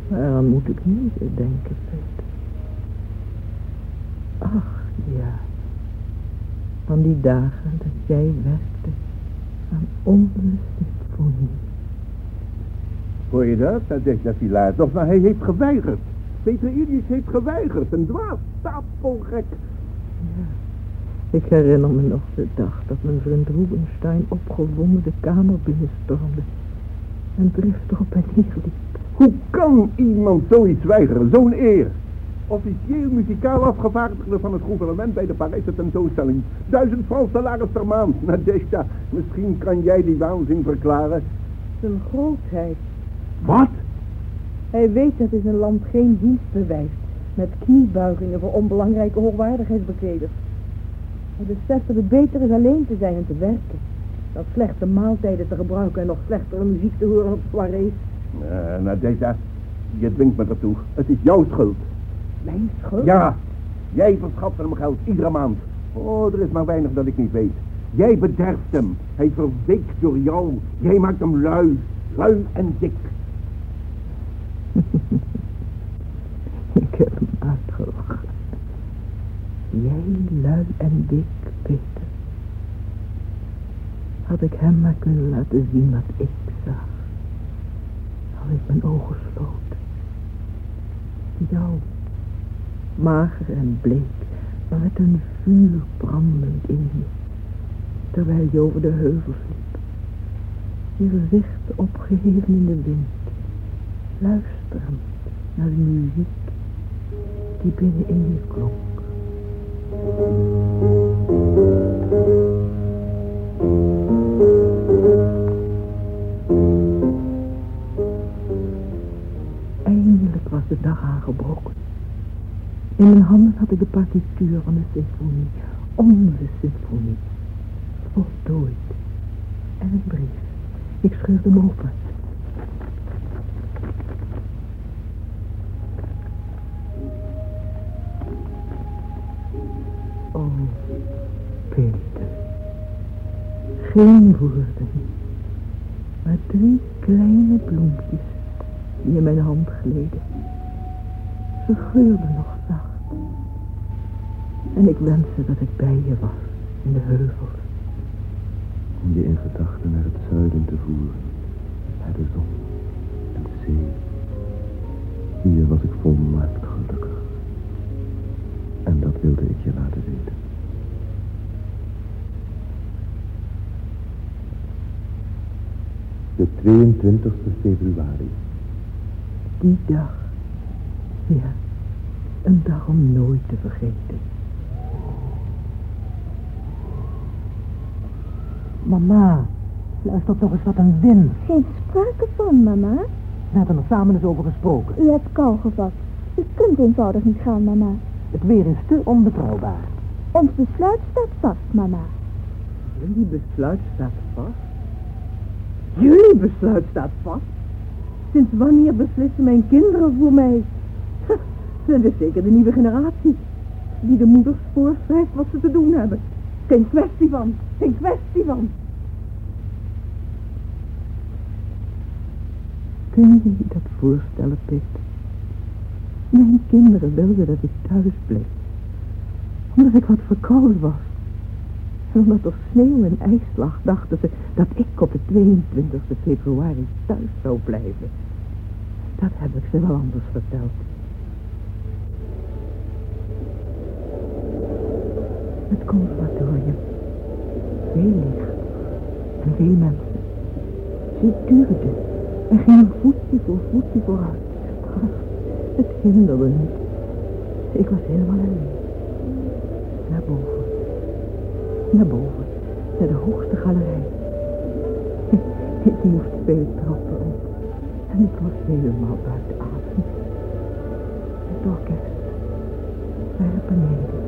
Waaraan moet ik nu weer denken, Peter? Ach, ja. Aan die dagen dat jij werkte aan onze symfonie. Hoor je dat? Dat zegt dat hij heeft geweigerd. Peter Ilyich heeft geweigerd. Een dwaas, stapelgek. Ik herinner me nog de dag dat mijn vriend Rubenstein opgewonden de kamer binnenstormde en driftig op en neer liep. Hoe kan iemand zoiets weigeren? Zo'n eer. Officieel muzikaal afgevaardigde van het gouvernement bij de Parijse tentoonstelling. Duizend francs salaris per maand. Nadezhda, misschien kan jij die waanzin verklaren. Zijn grootheid. Wat? Hij weet dat hij zijn land geen dienst bewijst met kniebuigingen voor onbelangrijke hoogwaardigheidsbekleders. Hij beseft dat het beter is alleen te zijn en te werken. dan slechte maaltijden te gebruiken en nog slechtere muziek te horen op soirées. Uh, nou, deze, je dwingt me ertoe. Het is jouw schuld. Mijn schuld? Ja, jij verschaft hem geld iedere maand. Oh, er is maar weinig dat ik niet weet. Jij bederft hem. Hij verweekt door jou. Jij maakt hem lui. Lui en dik. ik heb hem uitgelachen. Jij lui en dik, Peter. Had ik hem maar kunnen laten zien wat ik zag. Had ik mijn ogen sloot. Jou, mager en bleek, maar met een vuur brandend in je. Terwijl je over de heuvels liep. Je gezicht opgeheven in de wind. Luisterend naar de muziek die binnenin je klonk. Eindelijk was de dag aangebroken. In mijn handen had ik de partituur van de symfonie, onze symfonie, voltooid. En een brief. Ik scheurde hem open. Oh, Peter. Geen woorden, maar drie kleine bloempjes die in mijn hand gleden. Ze geurden nog zacht. En ik wenste dat ik bij je was, in de heuvels. Om je in gedachten naar het zuiden te voeren, naar de zon en de zee. Hier was ik volmaakt gelukkig. En dat wilde ik je laten weten. De 22e februari. Die dag. Ja, een dag om nooit te vergeten. Mama, luister toch eens wat een wind. Geen sprake van, mama. We hebben er samen eens over gesproken. U hebt kou gevat. U kunt eenvoudig niet gaan, mama. Het weer is te onbetrouwbaar. Ons besluit staat vast, mama. Jullie besluit staat vast? Jullie besluit staat vast? Sinds wanneer beslissen mijn kinderen voor mij? Het is zeker de nieuwe generatie. Die de moeders voorschrijft wat ze te doen hebben. Geen kwestie van. Geen kwestie van. Kun je je dat voorstellen, Pit? Mijn kinderen wilden dat ik thuis bleef. Omdat ik wat verkouden was. Omdat er sneeuw en ijs lag, dachten ze dat ik op de 22 februari thuis zou blijven. Dat heb ik ze wel anders verteld. Het conservatorium. Veel licht. En veel mensen. Ze duurden en gingen voetje voor voetje vooruit. Het hinderde niet. Ik was helemaal alleen. Naar boven. Naar boven. Naar de hoogste galerij. Ik moest veel trappen op. En ik was helemaal buiten adem. Het orkest. Ver beneden.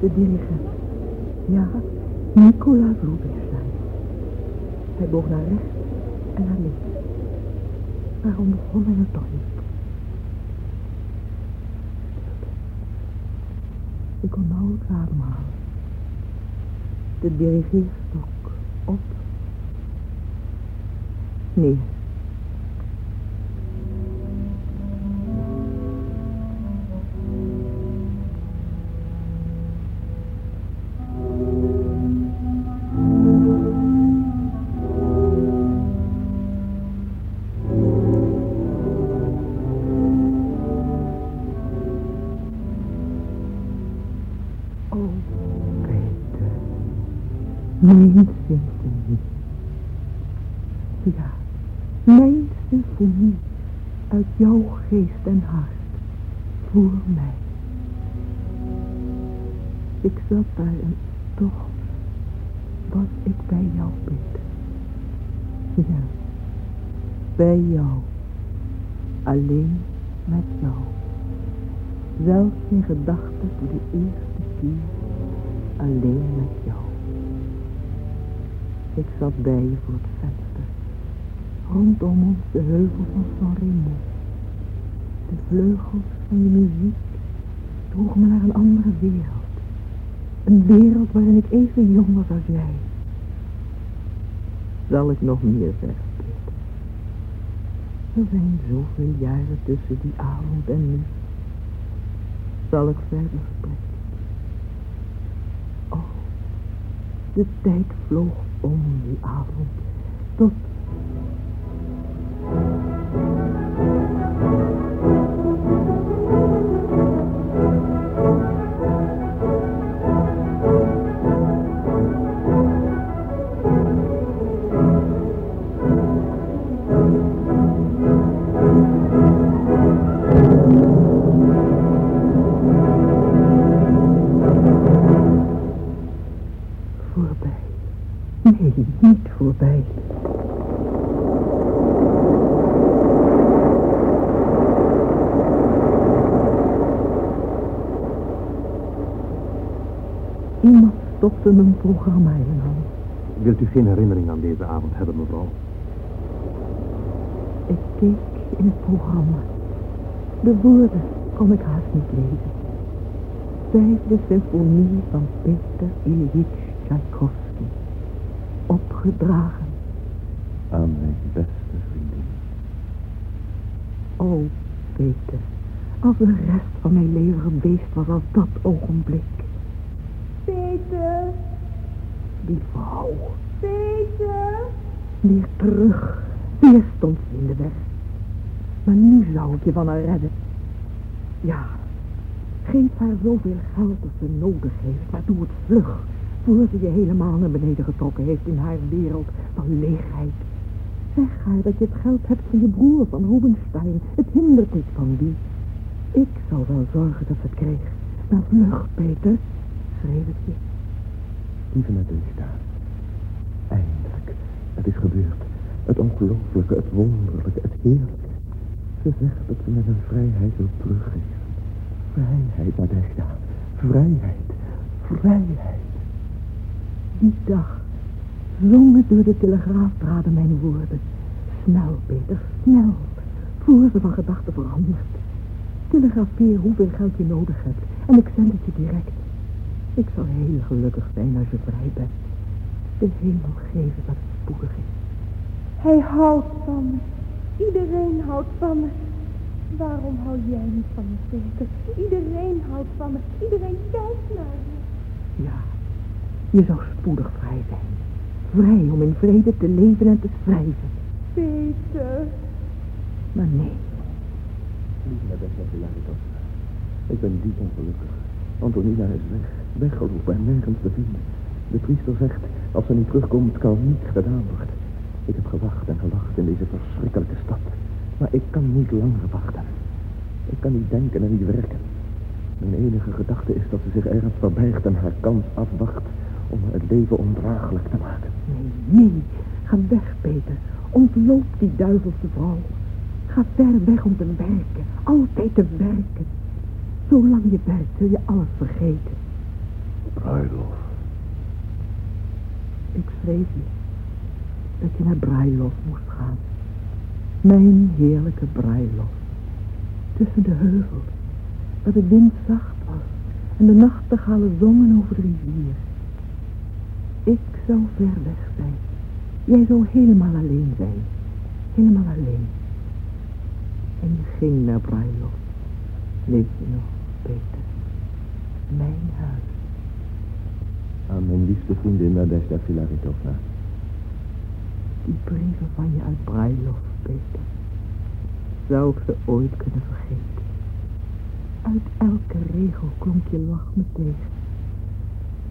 De dirigent. Ja, Nicolaas Rubinstein. Boog naar rechts en naar links. Waarom begon hij het toch niet? Ik kon nauwelijks ademhalen. De dirigeerstok op. Neer. Daar en toch was ik bij jou, Peter. Ja, Bij jou. Alleen met jou. Zelfs in gedachten voor de eerste keer. Alleen met jou. Ik zat bij je voor het venster. Rondom ons de heuvel van San Remo. De vleugels van je muziek droegen me naar een andere wereld. Een wereld waarin ik even jong was als jij. Zal ik nog meer zeggen, Peter? Er zijn zoveel jaren tussen die avond en nu. Zal ik verder spreken? Oh, de tijd vloog om die avond. Tot mijn programma in. Wilt u geen herinnering aan deze avond hebben, mevrouw? Ik keek in het programma. De woorden kon ik haast niet lezen. Vijfde symfonie van Peter Ilyich Tchaikovsky. Opgedragen. Aan mijn beste vriendin. O, Peter. Als de rest van mijn leven geweest was als dat ogenblik. Peter, Die vrouw. Peter. Weer terug. Weer stond ze in de weg. Maar nu zou ik je van haar redden. Ja, geef haar zoveel geld als ze nodig heeft, maar doe het vlug. Voor ze je helemaal naar beneden getrokken heeft in haar wereld van leegheid. Zeg haar dat je het geld hebt van je broer van Rubenstein. Het hindert van die. Ik zal wel zorgen dat ze het kreeg. Maar vlug, Peter, schreef het je even naar Eindelijk, het is gebeurd. Het ongelooflijke, het wonderlijke, het heerlijke. Ze zegt dat ze met een vrijheid wil teruggeven. Vrijheid, Nadesja. Vrijheid. Vrijheid. Die dag, zongen door de telegraafdraden mijn woorden. Snel, Peter, snel. Voor ze van gedachten veranderd. Telegrafeer hoeveel geld je nodig hebt en ik zend het je direct. Ik zal heel gelukkig zijn als je vrij bent. De hemel geven dat het spoedig is. Hij houdt van me. Iedereen houdt van me. Waarom hou jij niet van me, Peter? Iedereen houdt van me. Iedereen kijkt naar me. Ja, je zou spoedig vrij zijn. Vrij om in vrede te leven en te schrijven. Peter. Maar nee, Lieve Nadежda Filaretovna. Ik ben diep ongelukkig. Antonina is weg. Weggelopen en nergens te vinden. De priester zegt, als ze niet terugkomt, kan niets gedaan worden. Ik heb gewacht en gewacht in deze verschrikkelijke stad. Maar ik kan niet langer wachten. Ik kan niet denken en niet werken. Mijn enige gedachte is dat ze zich ergens verbergt en haar kans afwacht om het leven ondraaglijk te maken. nee, nee. Ga weg, Peter. Ontloop die duivelse vrouw. Ga ver weg om te werken. Altijd te werken. Zolang je werkt zul je alles vergeten. Bruiloft. Ik je dat je naar bruiloft moest gaan. Mijn heerlijke bruiloft. Tussen de heuvels, waar de wind zacht was en de nachtegalen zongen over de rivier. Ik zou ver weg zijn. Jij zou helemaal alleen zijn. Helemaal alleen. En je ging naar bruiloft. Leef je nog, Peter? Mijn huis. Aan mijn liefste vriendin Nadежda Filaretovna. Die brieven van je uit bruiloft, Peter. Zou ik ze ooit kunnen vergeten? Uit elke regel klonk je lach me tegen.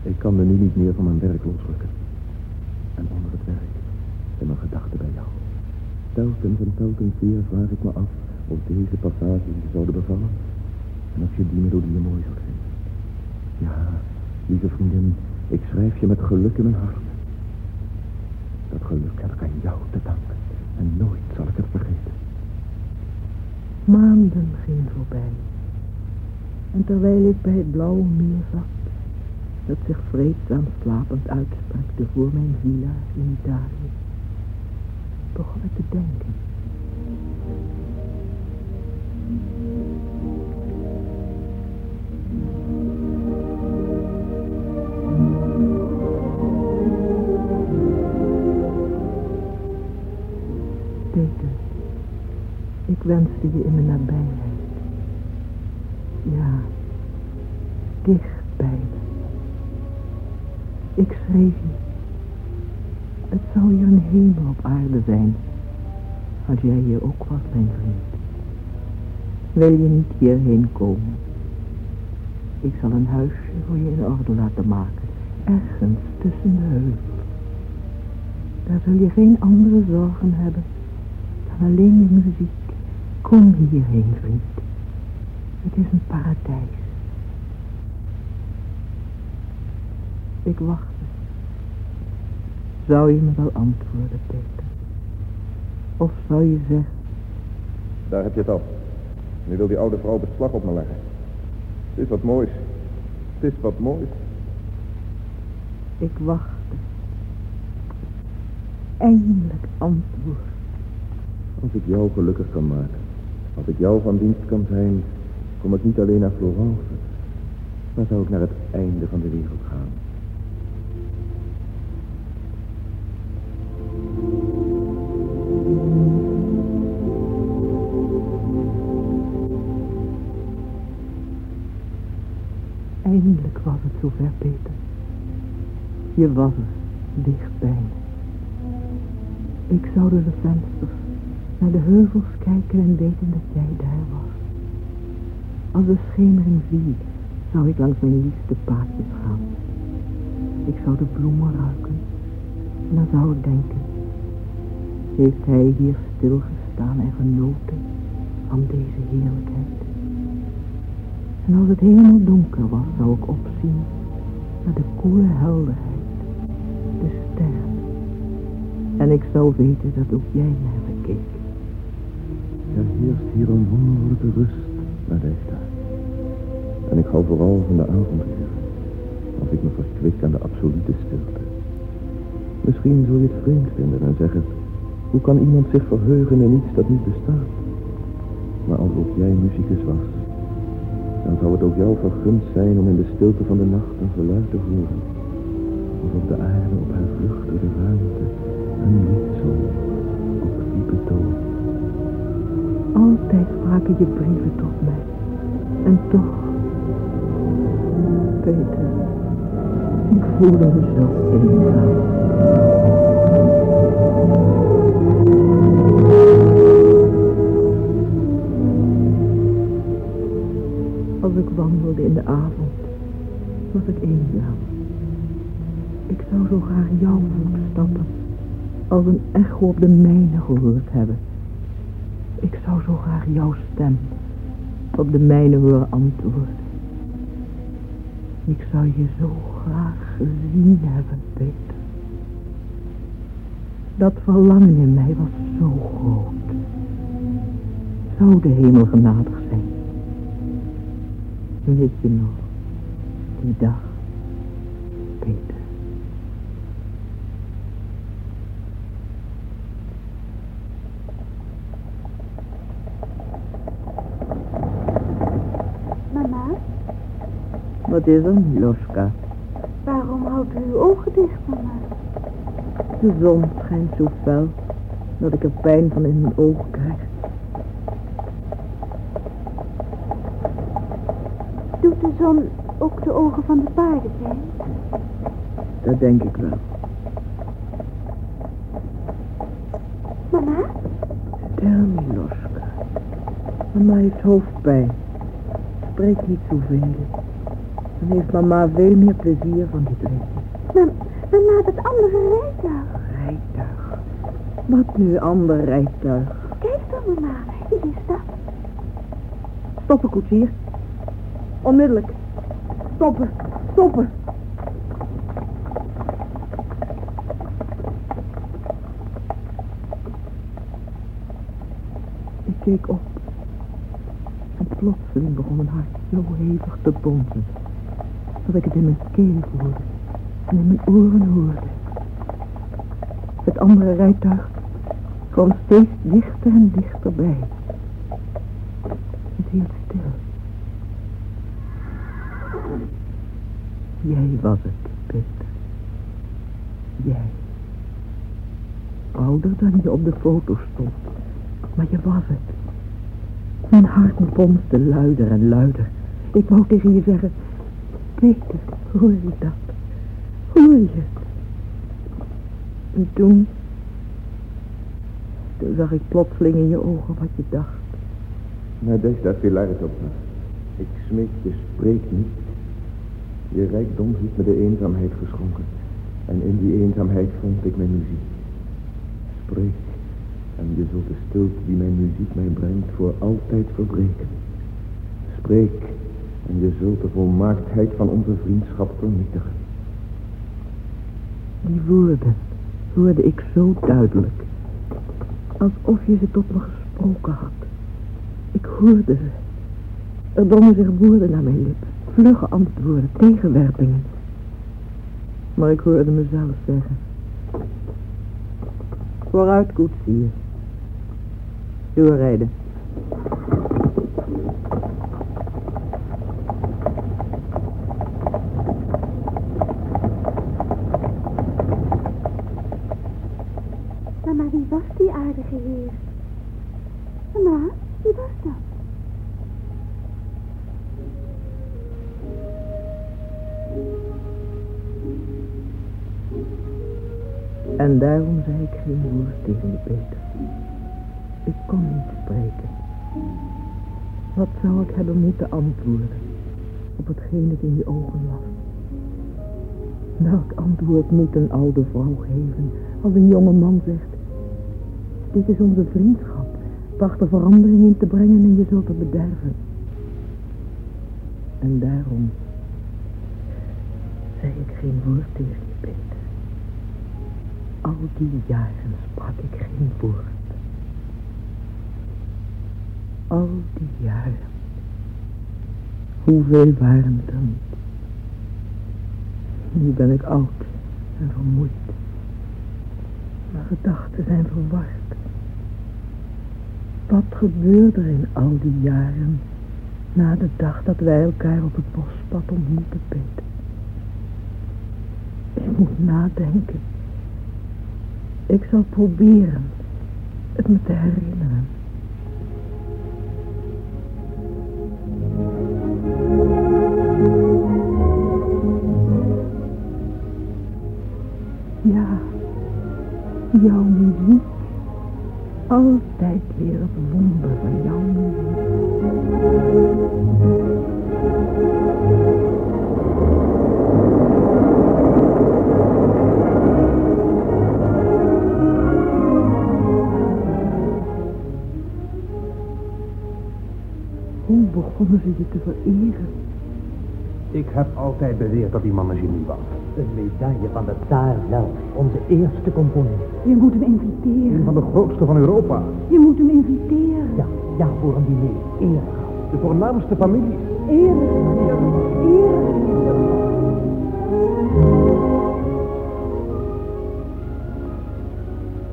Ik kan me nu niet meer van mijn werk losrukken. En onder het werk zijn mijn gedachten bij jou. Telkens en telkens weer vraag ik me af of deze passages je zouden bevallen. En of je die melodie mooi zou vinden. Ja, lieve vriendin, ik schrijf je met geluk in mijn hart. Dat geluk heb ik aan jou te danken. En nooit zal ik het vergeten. Maanden gingen voorbij. En terwijl ik bij het blauwe meer zat, dat zich vreedzaam slapend uitstrekte voor mijn villa in Italië, begon ik te denken. Ik wenste je in mijn nabijheid. Ja, dicht bij me. Ik schreef je. Het zou hier een hemel op aarde zijn, als jij hier ook was, mijn vriend. Wil je niet hierheen komen? Ik zal een huisje voor je in orde laten maken, ergens tussen de heuvels. Daar zul je geen andere zorgen hebben dan alleen je muziek. Kom hierheen, vriend. Het is een paradijs. Ik wachtte. Zou je me wel antwoorden, Peter? Of zou je zeggen, Daar heb je het al. Nu wil die oude vrouw beslag op me leggen. Het is wat moois. Het is wat moois. ik wachtte. Eindelijk antwoord. Als ik jou gelukkig kan maken, als ik jou van dienst kan zijn, kom ik niet alleen naar Florence, maar zou ik naar het einde van de wereld gaan. Eindelijk was het zover, Peter. Je was er, dichtbij. Ik zou door de vensters naar de heuvels kijken en weten dat jij daar was. Als de schemering viel, zou ik langs mijn liefste paadjes gaan. Ik zou de bloemen ruiken. En dan zou ik denken, heeft hij hier stilgestaan en genoten van deze heerlijkheid? En als het helemaal donker was, zou ik opzien naar de koele helderheid, de sterren. En ik zou weten dat ook jij naar me keek. Er heerst hier een wonderlijke rust, Nadejda. En ik hou vooral van de avonduren, als ik me verkwik aan de absolute stilte. Misschien zul je het vreemd vinden en zeggen, hoe kan iemand zich verheugen in iets dat niet bestaat? Maar als ook jij muzikus was, dan zou het ook jou vergund zijn om in de stilte van de nacht een geluid te horen. Alsof de aarde op haar vlucht door de ruimte een lied Altijd spraken je brieven tot mij. En toch, Peter, ik voelde me zo eenzaam. Als ik wandelde in de avond, was ik eenzaam. Ik zou zo graag jouw voetstappen als een echo op de mijne gehoord hebben. Ik zou zo graag jouw stem op de mijne horen antwoorden. Ik zou je zo graag gezien hebben, Peter. Dat verlangen in mij was zo groot. Zou de hemel genadig zijn? Weet je nog, die dag, Peter. Mama, Wat is er, Miloska? waarom houdt u uw ogen dicht, mama? De zon schijnt zo fel dat ik er pijn van in mijn ogen krijg. Doet de zon ook de ogen van de paarden zijn? Dat denk ik wel. Mama? Stel, Miloska. Mama heeft hoofdpijn. Spreek niet zoveel. Dan heeft mama veel meer plezier van dit ritje. Maar, mama, dat andere rijtuig. Rijtuig. Wat nu, ander rijtuig? Kijk dan, mama. Wie is dat? Stoppen, koetsier. Onmiddellijk. Stoppen, stoppen. Ik keek op. plotseling begon mijn hart zo hevig te bonzen, dat ik het in mijn keel voelde en in mijn oren hoorde. Het andere rijtuig kwam steeds dichter en dichterbij. Het hield stil. Jij was het, Peter. Jij. Ouder dan je op de foto stond. Maar je was het. Mijn hart bonsde luider en luider. Ik wou tegen je zeggen... Peter, hoor je dat? Hoor je het? En toen... Toen zag ik plotseling in je ogen wat je dacht. Nadezhda Filaretovna, ik smeek je, spreek niet. Je rijkdom heeft me de eenzaamheid geschonken. En in die eenzaamheid vond ik mijn muziek. Spreek, en je zult de stilte die mijn muziek mij brengt voor altijd verbreken. Spreek, en je zult de volmaaktheid van onze vriendschap vernietigen. Die woorden hoorde ik zo duidelijk. Alsof je ze tot me gesproken had. Ik hoorde ze. Er drongen zich woorden naar mijn lippen. Vlugge antwoorden, tegenwerpingen. Maar ik hoorde mezelf zeggen. Vooruit, koetsier. Doorrijden. En daarom zei ik geen woord tegen je, Peter. Ik kon niet spreken. Wat zou ik hebben moeten antwoorden op hetgeen het in je ogen was? Welk antwoord moet een oude vrouw geven als een jonge man zegt... Dit is onze vriendschap. Wacht er verandering in te brengen en je zult het bederven. En daarom zei ik geen woord tegen je, Peter. Al die jaren sprak ik geen woord. Al die jaren. Hoeveel waren het? Nu ben ik oud en vermoeid. Mijn gedachten zijn verward. Wat gebeurde er in al die jaren na de dag dat wij elkaar op het bospad ontmoetten, Peter? Ik moet nadenken. Ik zal proberen het me te herinneren. Ja, jouw muziek. Altijd weer het wonder van jouw muziek. Begonnen ze je te vereren? Ik heb altijd beweerd dat die man een genie was. Een medaille van de Tsaar zelf, onze eerste componist. Je moet hem Een inviteren. van de grootste van Europa. Je moet hem inviteren. Ja, ja, voor een diner. Eer. De voornaamste familie. Eer. Eer.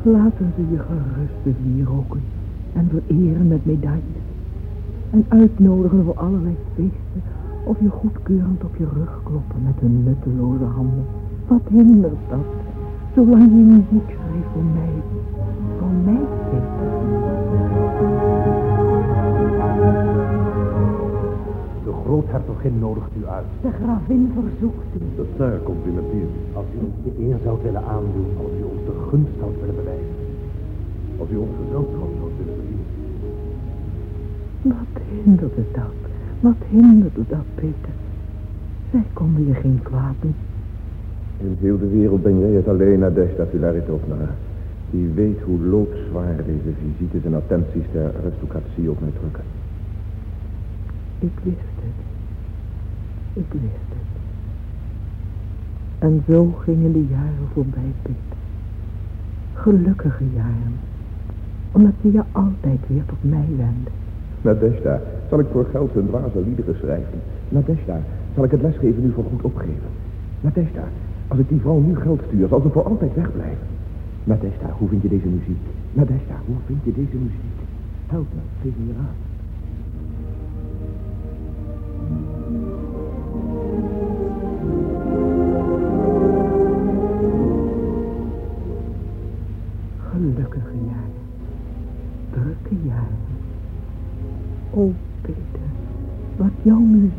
Laten ze je gerust bewieroken en vereren met medailles. En uitnodigen voor allerlei feesten of je goedkeurend op je rug kloppen met hun nutteloze handen. Wat hindert dat? Zolang je muziek schrijft voor mij. Voor mij, Peter. De groothertogin nodigt u uit. De gravin verzoekt u. De tsaar complimenteert u. Als u ons de eer zou willen aandoen, als u ons de gunst zou willen bewijzen. Als u ons gezelschap zou. Wat hinderde dat? Wat hinderde dat, Peter? Zij konden je geen kwaad doen. In heel de wereld ben jij het alleen, Nadezhda Filaritovna. Die weet hoe loodzwaar deze visites en attenties der aristocratie op mij drukken. Ik wist het. Ik wist het. En zo gingen de jaren voorbij, Peter. Gelukkige jaren. Omdat je je altijd weer tot mij wendde. Nadeshda, zal ik voor geld hun dwaze liederen schrijven? Nadeshda, zal ik het lesgeven nu voor goed opgeven? Nadeshda, als ik die vrouw nu geld stuur, zal ze voor altijd wegblijven. Nadeshda, hoe vind je deze muziek? Nadeshda, hoe vind je deze muziek? Help me, geef me raad.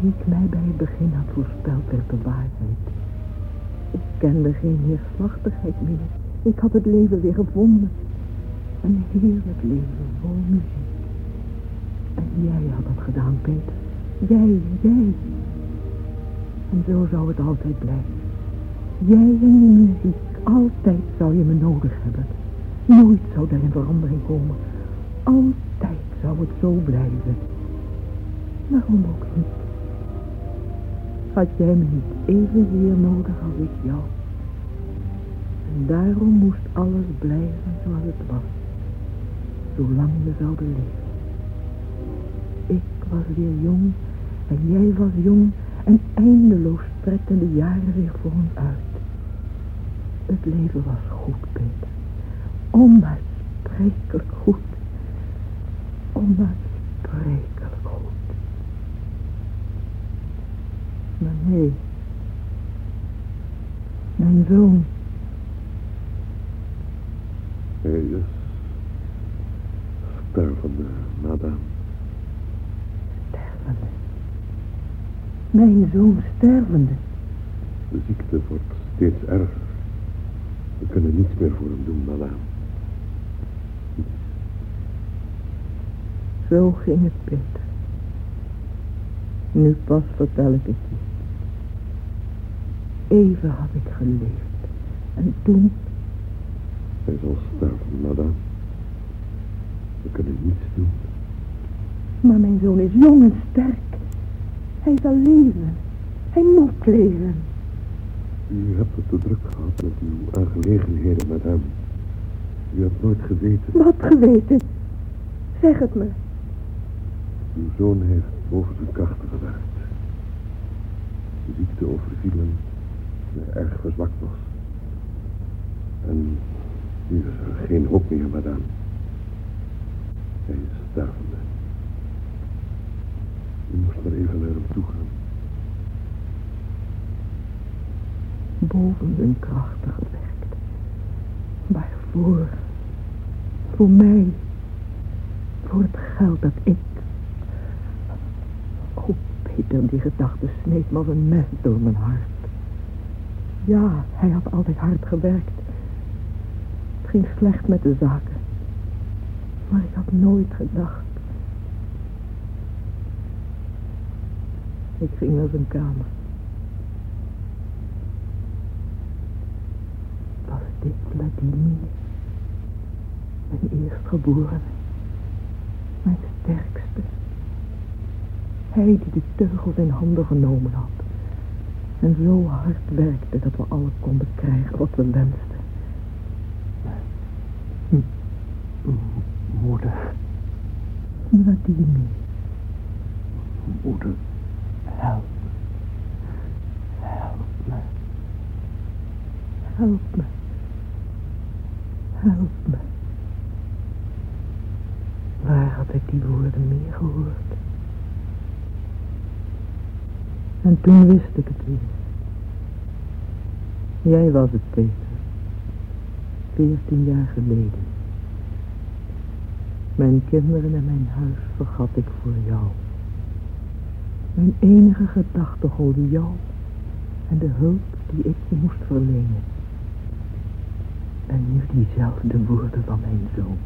Jouw muziek mij bij het begin had voorspeld werd de waarheid. Ik kende geen neerslachtigheid meer. Ik had het leven weer gevonden. Een heerlijk leven vol muziek. En jij had dat gedaan, Peter. Jij, jij. En zo zou het altijd blijven. Jij en je muziek, altijd zou je me nodig hebben. Nooit zou er een verandering komen. Altijd zou het zo blijven. Waarom ook niet? Had jij me niet evenzeer nodig als ik jou? En daarom moest alles blijven zoals het was. Zolang we zouden leven. Ik was weer jong en jij was jong en eindeloos strekten de jaren weer voor ons uit. Het leven was goed, Peter. Onuitsprekelijk goed. Onuitsprekelijk goed. Maar nee. Mijn zoon. Hij is stervende, madame. Stervende. Mijn zoon stervende. De ziekte wordt steeds erger. We kunnen niets meer voor hem doen, madame. Zo ging het, Peter. Nu pas vertel ik het je. Even had ik geleefd. En toen, Hij zal sterven, madame. We kunnen niets doen. maar mijn zoon is jong en sterk. Hij zal leven. Hij moet leven. U hebt het te druk gehad met uw aangelegenheden met hem. U hebt nooit geweten. Wat geweten. Zeg het me. Uw zoon heeft boven zijn krachten gewerkt. De ziekte overviel hem erg verzwakt was. En nu is er geen hoop meer, madame. Hij is stervende. U moest maar even naar hem toe gaan. Boven zijn krachten gewerkt. Waarvoor? Voor mij. Voor het geld dat ik... Oh, Peter, die gedachte sneed me als een mes door mijn hart. Ja, hij had altijd hard gewerkt. Het ging slecht met de zaken. Maar ik had nooit gedacht. Ik ging naar zijn kamer. Was dit Vladimir? Mijn eerstgeborene. Mijn sterkste. Hij die de teugels in handen genomen had. En zo hard werkte dat we alle konden krijgen wat we wensten. Moeder, Vladimir, moeder, help. Help me. help me. Help me. Waar had ik die woorden meer gehoord? En toen wist ik het weer. Jij was het, Peter. Veertien jaar geleden. Mijn kinderen en mijn huis vergat ik voor jou. Mijn enige gedachte golde jou en de hulp die ik je moest verlenen. En nu diezelfde woorden van mijn zoon.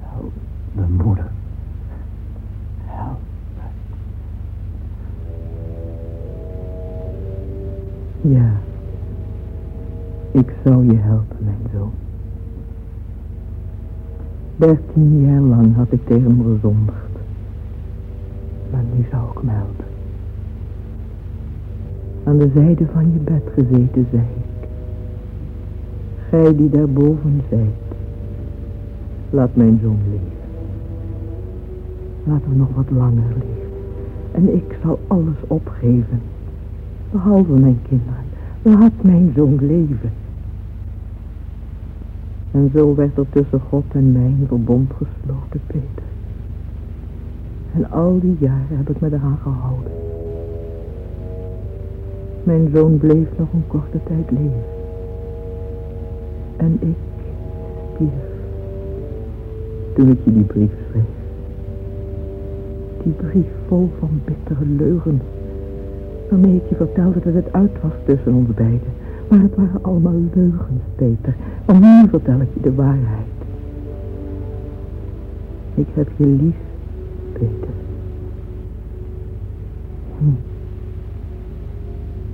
Help me, moeder. Ja, ik zou je helpen, mijn zoon. Dertien jaar lang had ik tegen hem gezondigd. Maar nu zou ik me helpen. Aan de zijde van je bed gezeten, zei ik. Gij die daarboven zijt, laat mijn zoon leven. Laten we nog wat langer leven. En ik zal alles opgeven. Behalve mijn kinderen. Laat mijn zoon leven. En zo werd er tussen God en mij een verbond gesloten, Peter. En al die jaren heb ik me eraan gehouden. Mijn zoon bleef nog een korte tijd leven. En ik stierf. Toen ik je die brief schreef. Die brief vol van bittere leugens. Waarmee ik je vertelde dat het uit was tussen ons beiden. Maar het waren allemaal leugens, Peter. Want nu vertel ik je de waarheid. Ik heb je lief, Peter. Hm.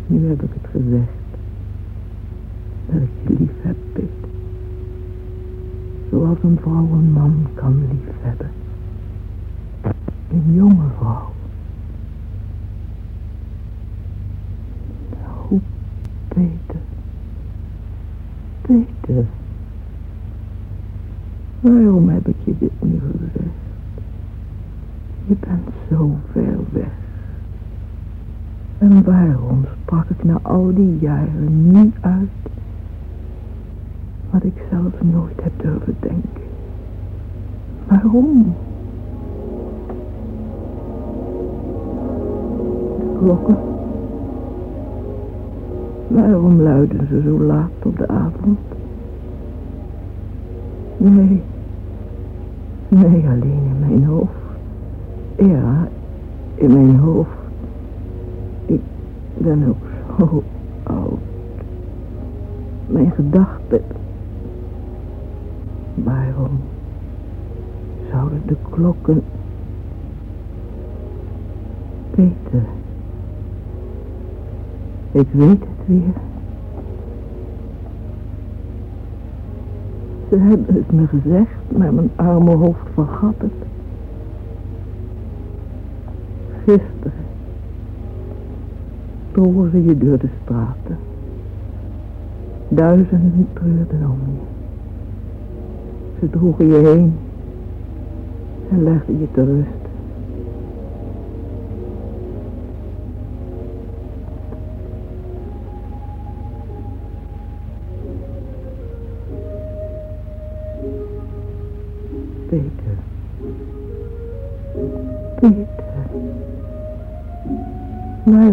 Nu heb ik het gezegd. Dat ik je lief heb, Peter. Zoals een vrouw een man kan lief hebben. Een jonge vrouw. Oh, Peter. Peter. Waarom heb ik je dit nu gezegd? Je bent zo ver weg. En waarom sprak ik na al die jaren niet uit wat ik zelf nooit heb durven denken? Waarom? De klokken. Waarom luiden ze zo laat op de avond? Nee. Nee, alleen in mijn hoofd. Ja, in mijn hoofd. Ik ben ook zo oud. Mijn gedachten. Waarom zouden de klokken... Peter. Ik weet het Ze hebben het me gezegd, maar mijn arme hoofd vergat het. Gisteren ze je door de straten. Duizenden treurden om je. Ze droegen je heen en legden je te rust.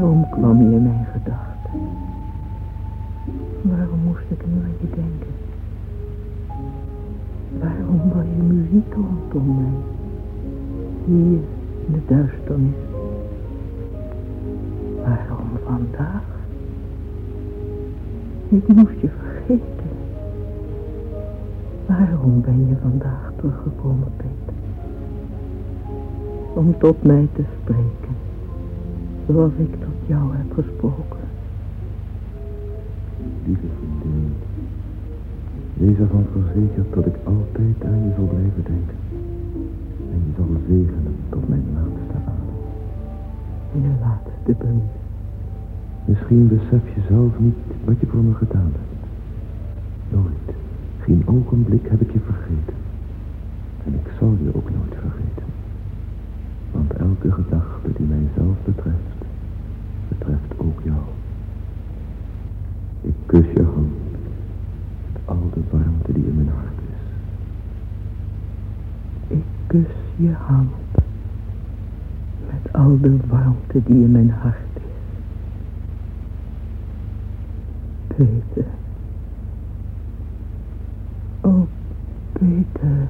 Waarom kwam je in mijn gedachten? Waarom moest ik nu aan je denken? Waarom wil je muziek rondom mij? Hier in de duisternis. Waarom vandaag? Ik moest je vergeten. Waarom ben je vandaag teruggekomen, Peter? Om tot mij te spreken, zoals ik tot jou heb gesproken. Lieve vriendin, wees ervan verzekerd dat ik altijd aan je zal blijven denken. En je zal zegenen tot mijn laatste adem. Je laatste brief. Misschien besef je zelf niet wat je voor me gedaan hebt. Nooit, geen ogenblik heb ik je vergeten. En ik zal je ook nooit vergeten. Want elke gedachte die mijzelf betreft, Ik kus je hand met al de warmte die in mijn hart is. Ik kus je hand met al de warmte die in mijn hart is. Peter. Oh, Peter.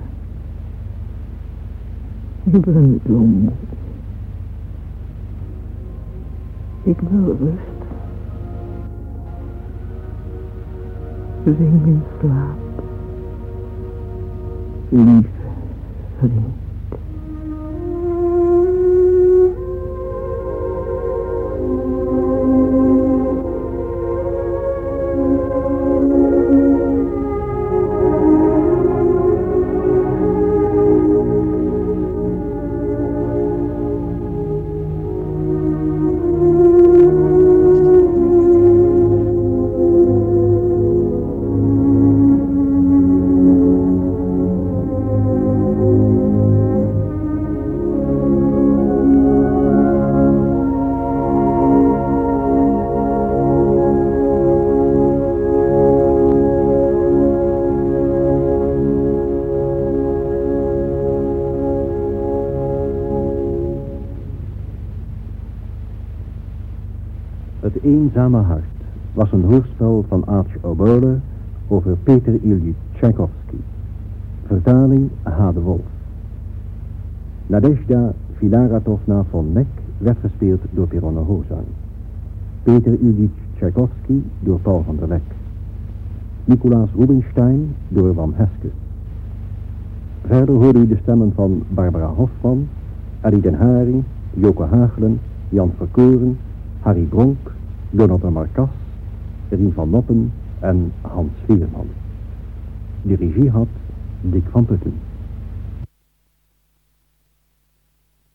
Ik ben zo. Ik wil rust. Zing in Peter Ilyich Tchaikovsky. Vertaling H. de Wolf. Nadezhda Filaratovna von Meck werd gespeeld door Pirona Hozan. Peter Ilyich Tchaikovsky door Paul van der Lek. Nicolaas Rubinstein door Van Heske. Verder hoorde u de stemmen van Barbara Hofman, Arie den Haring, Joke Hagelen, Jan Verkoren, Harry Bronk, Jonathan Marcas, Rien van Noppen en Hans Veerman. De regie had Dick van Putten.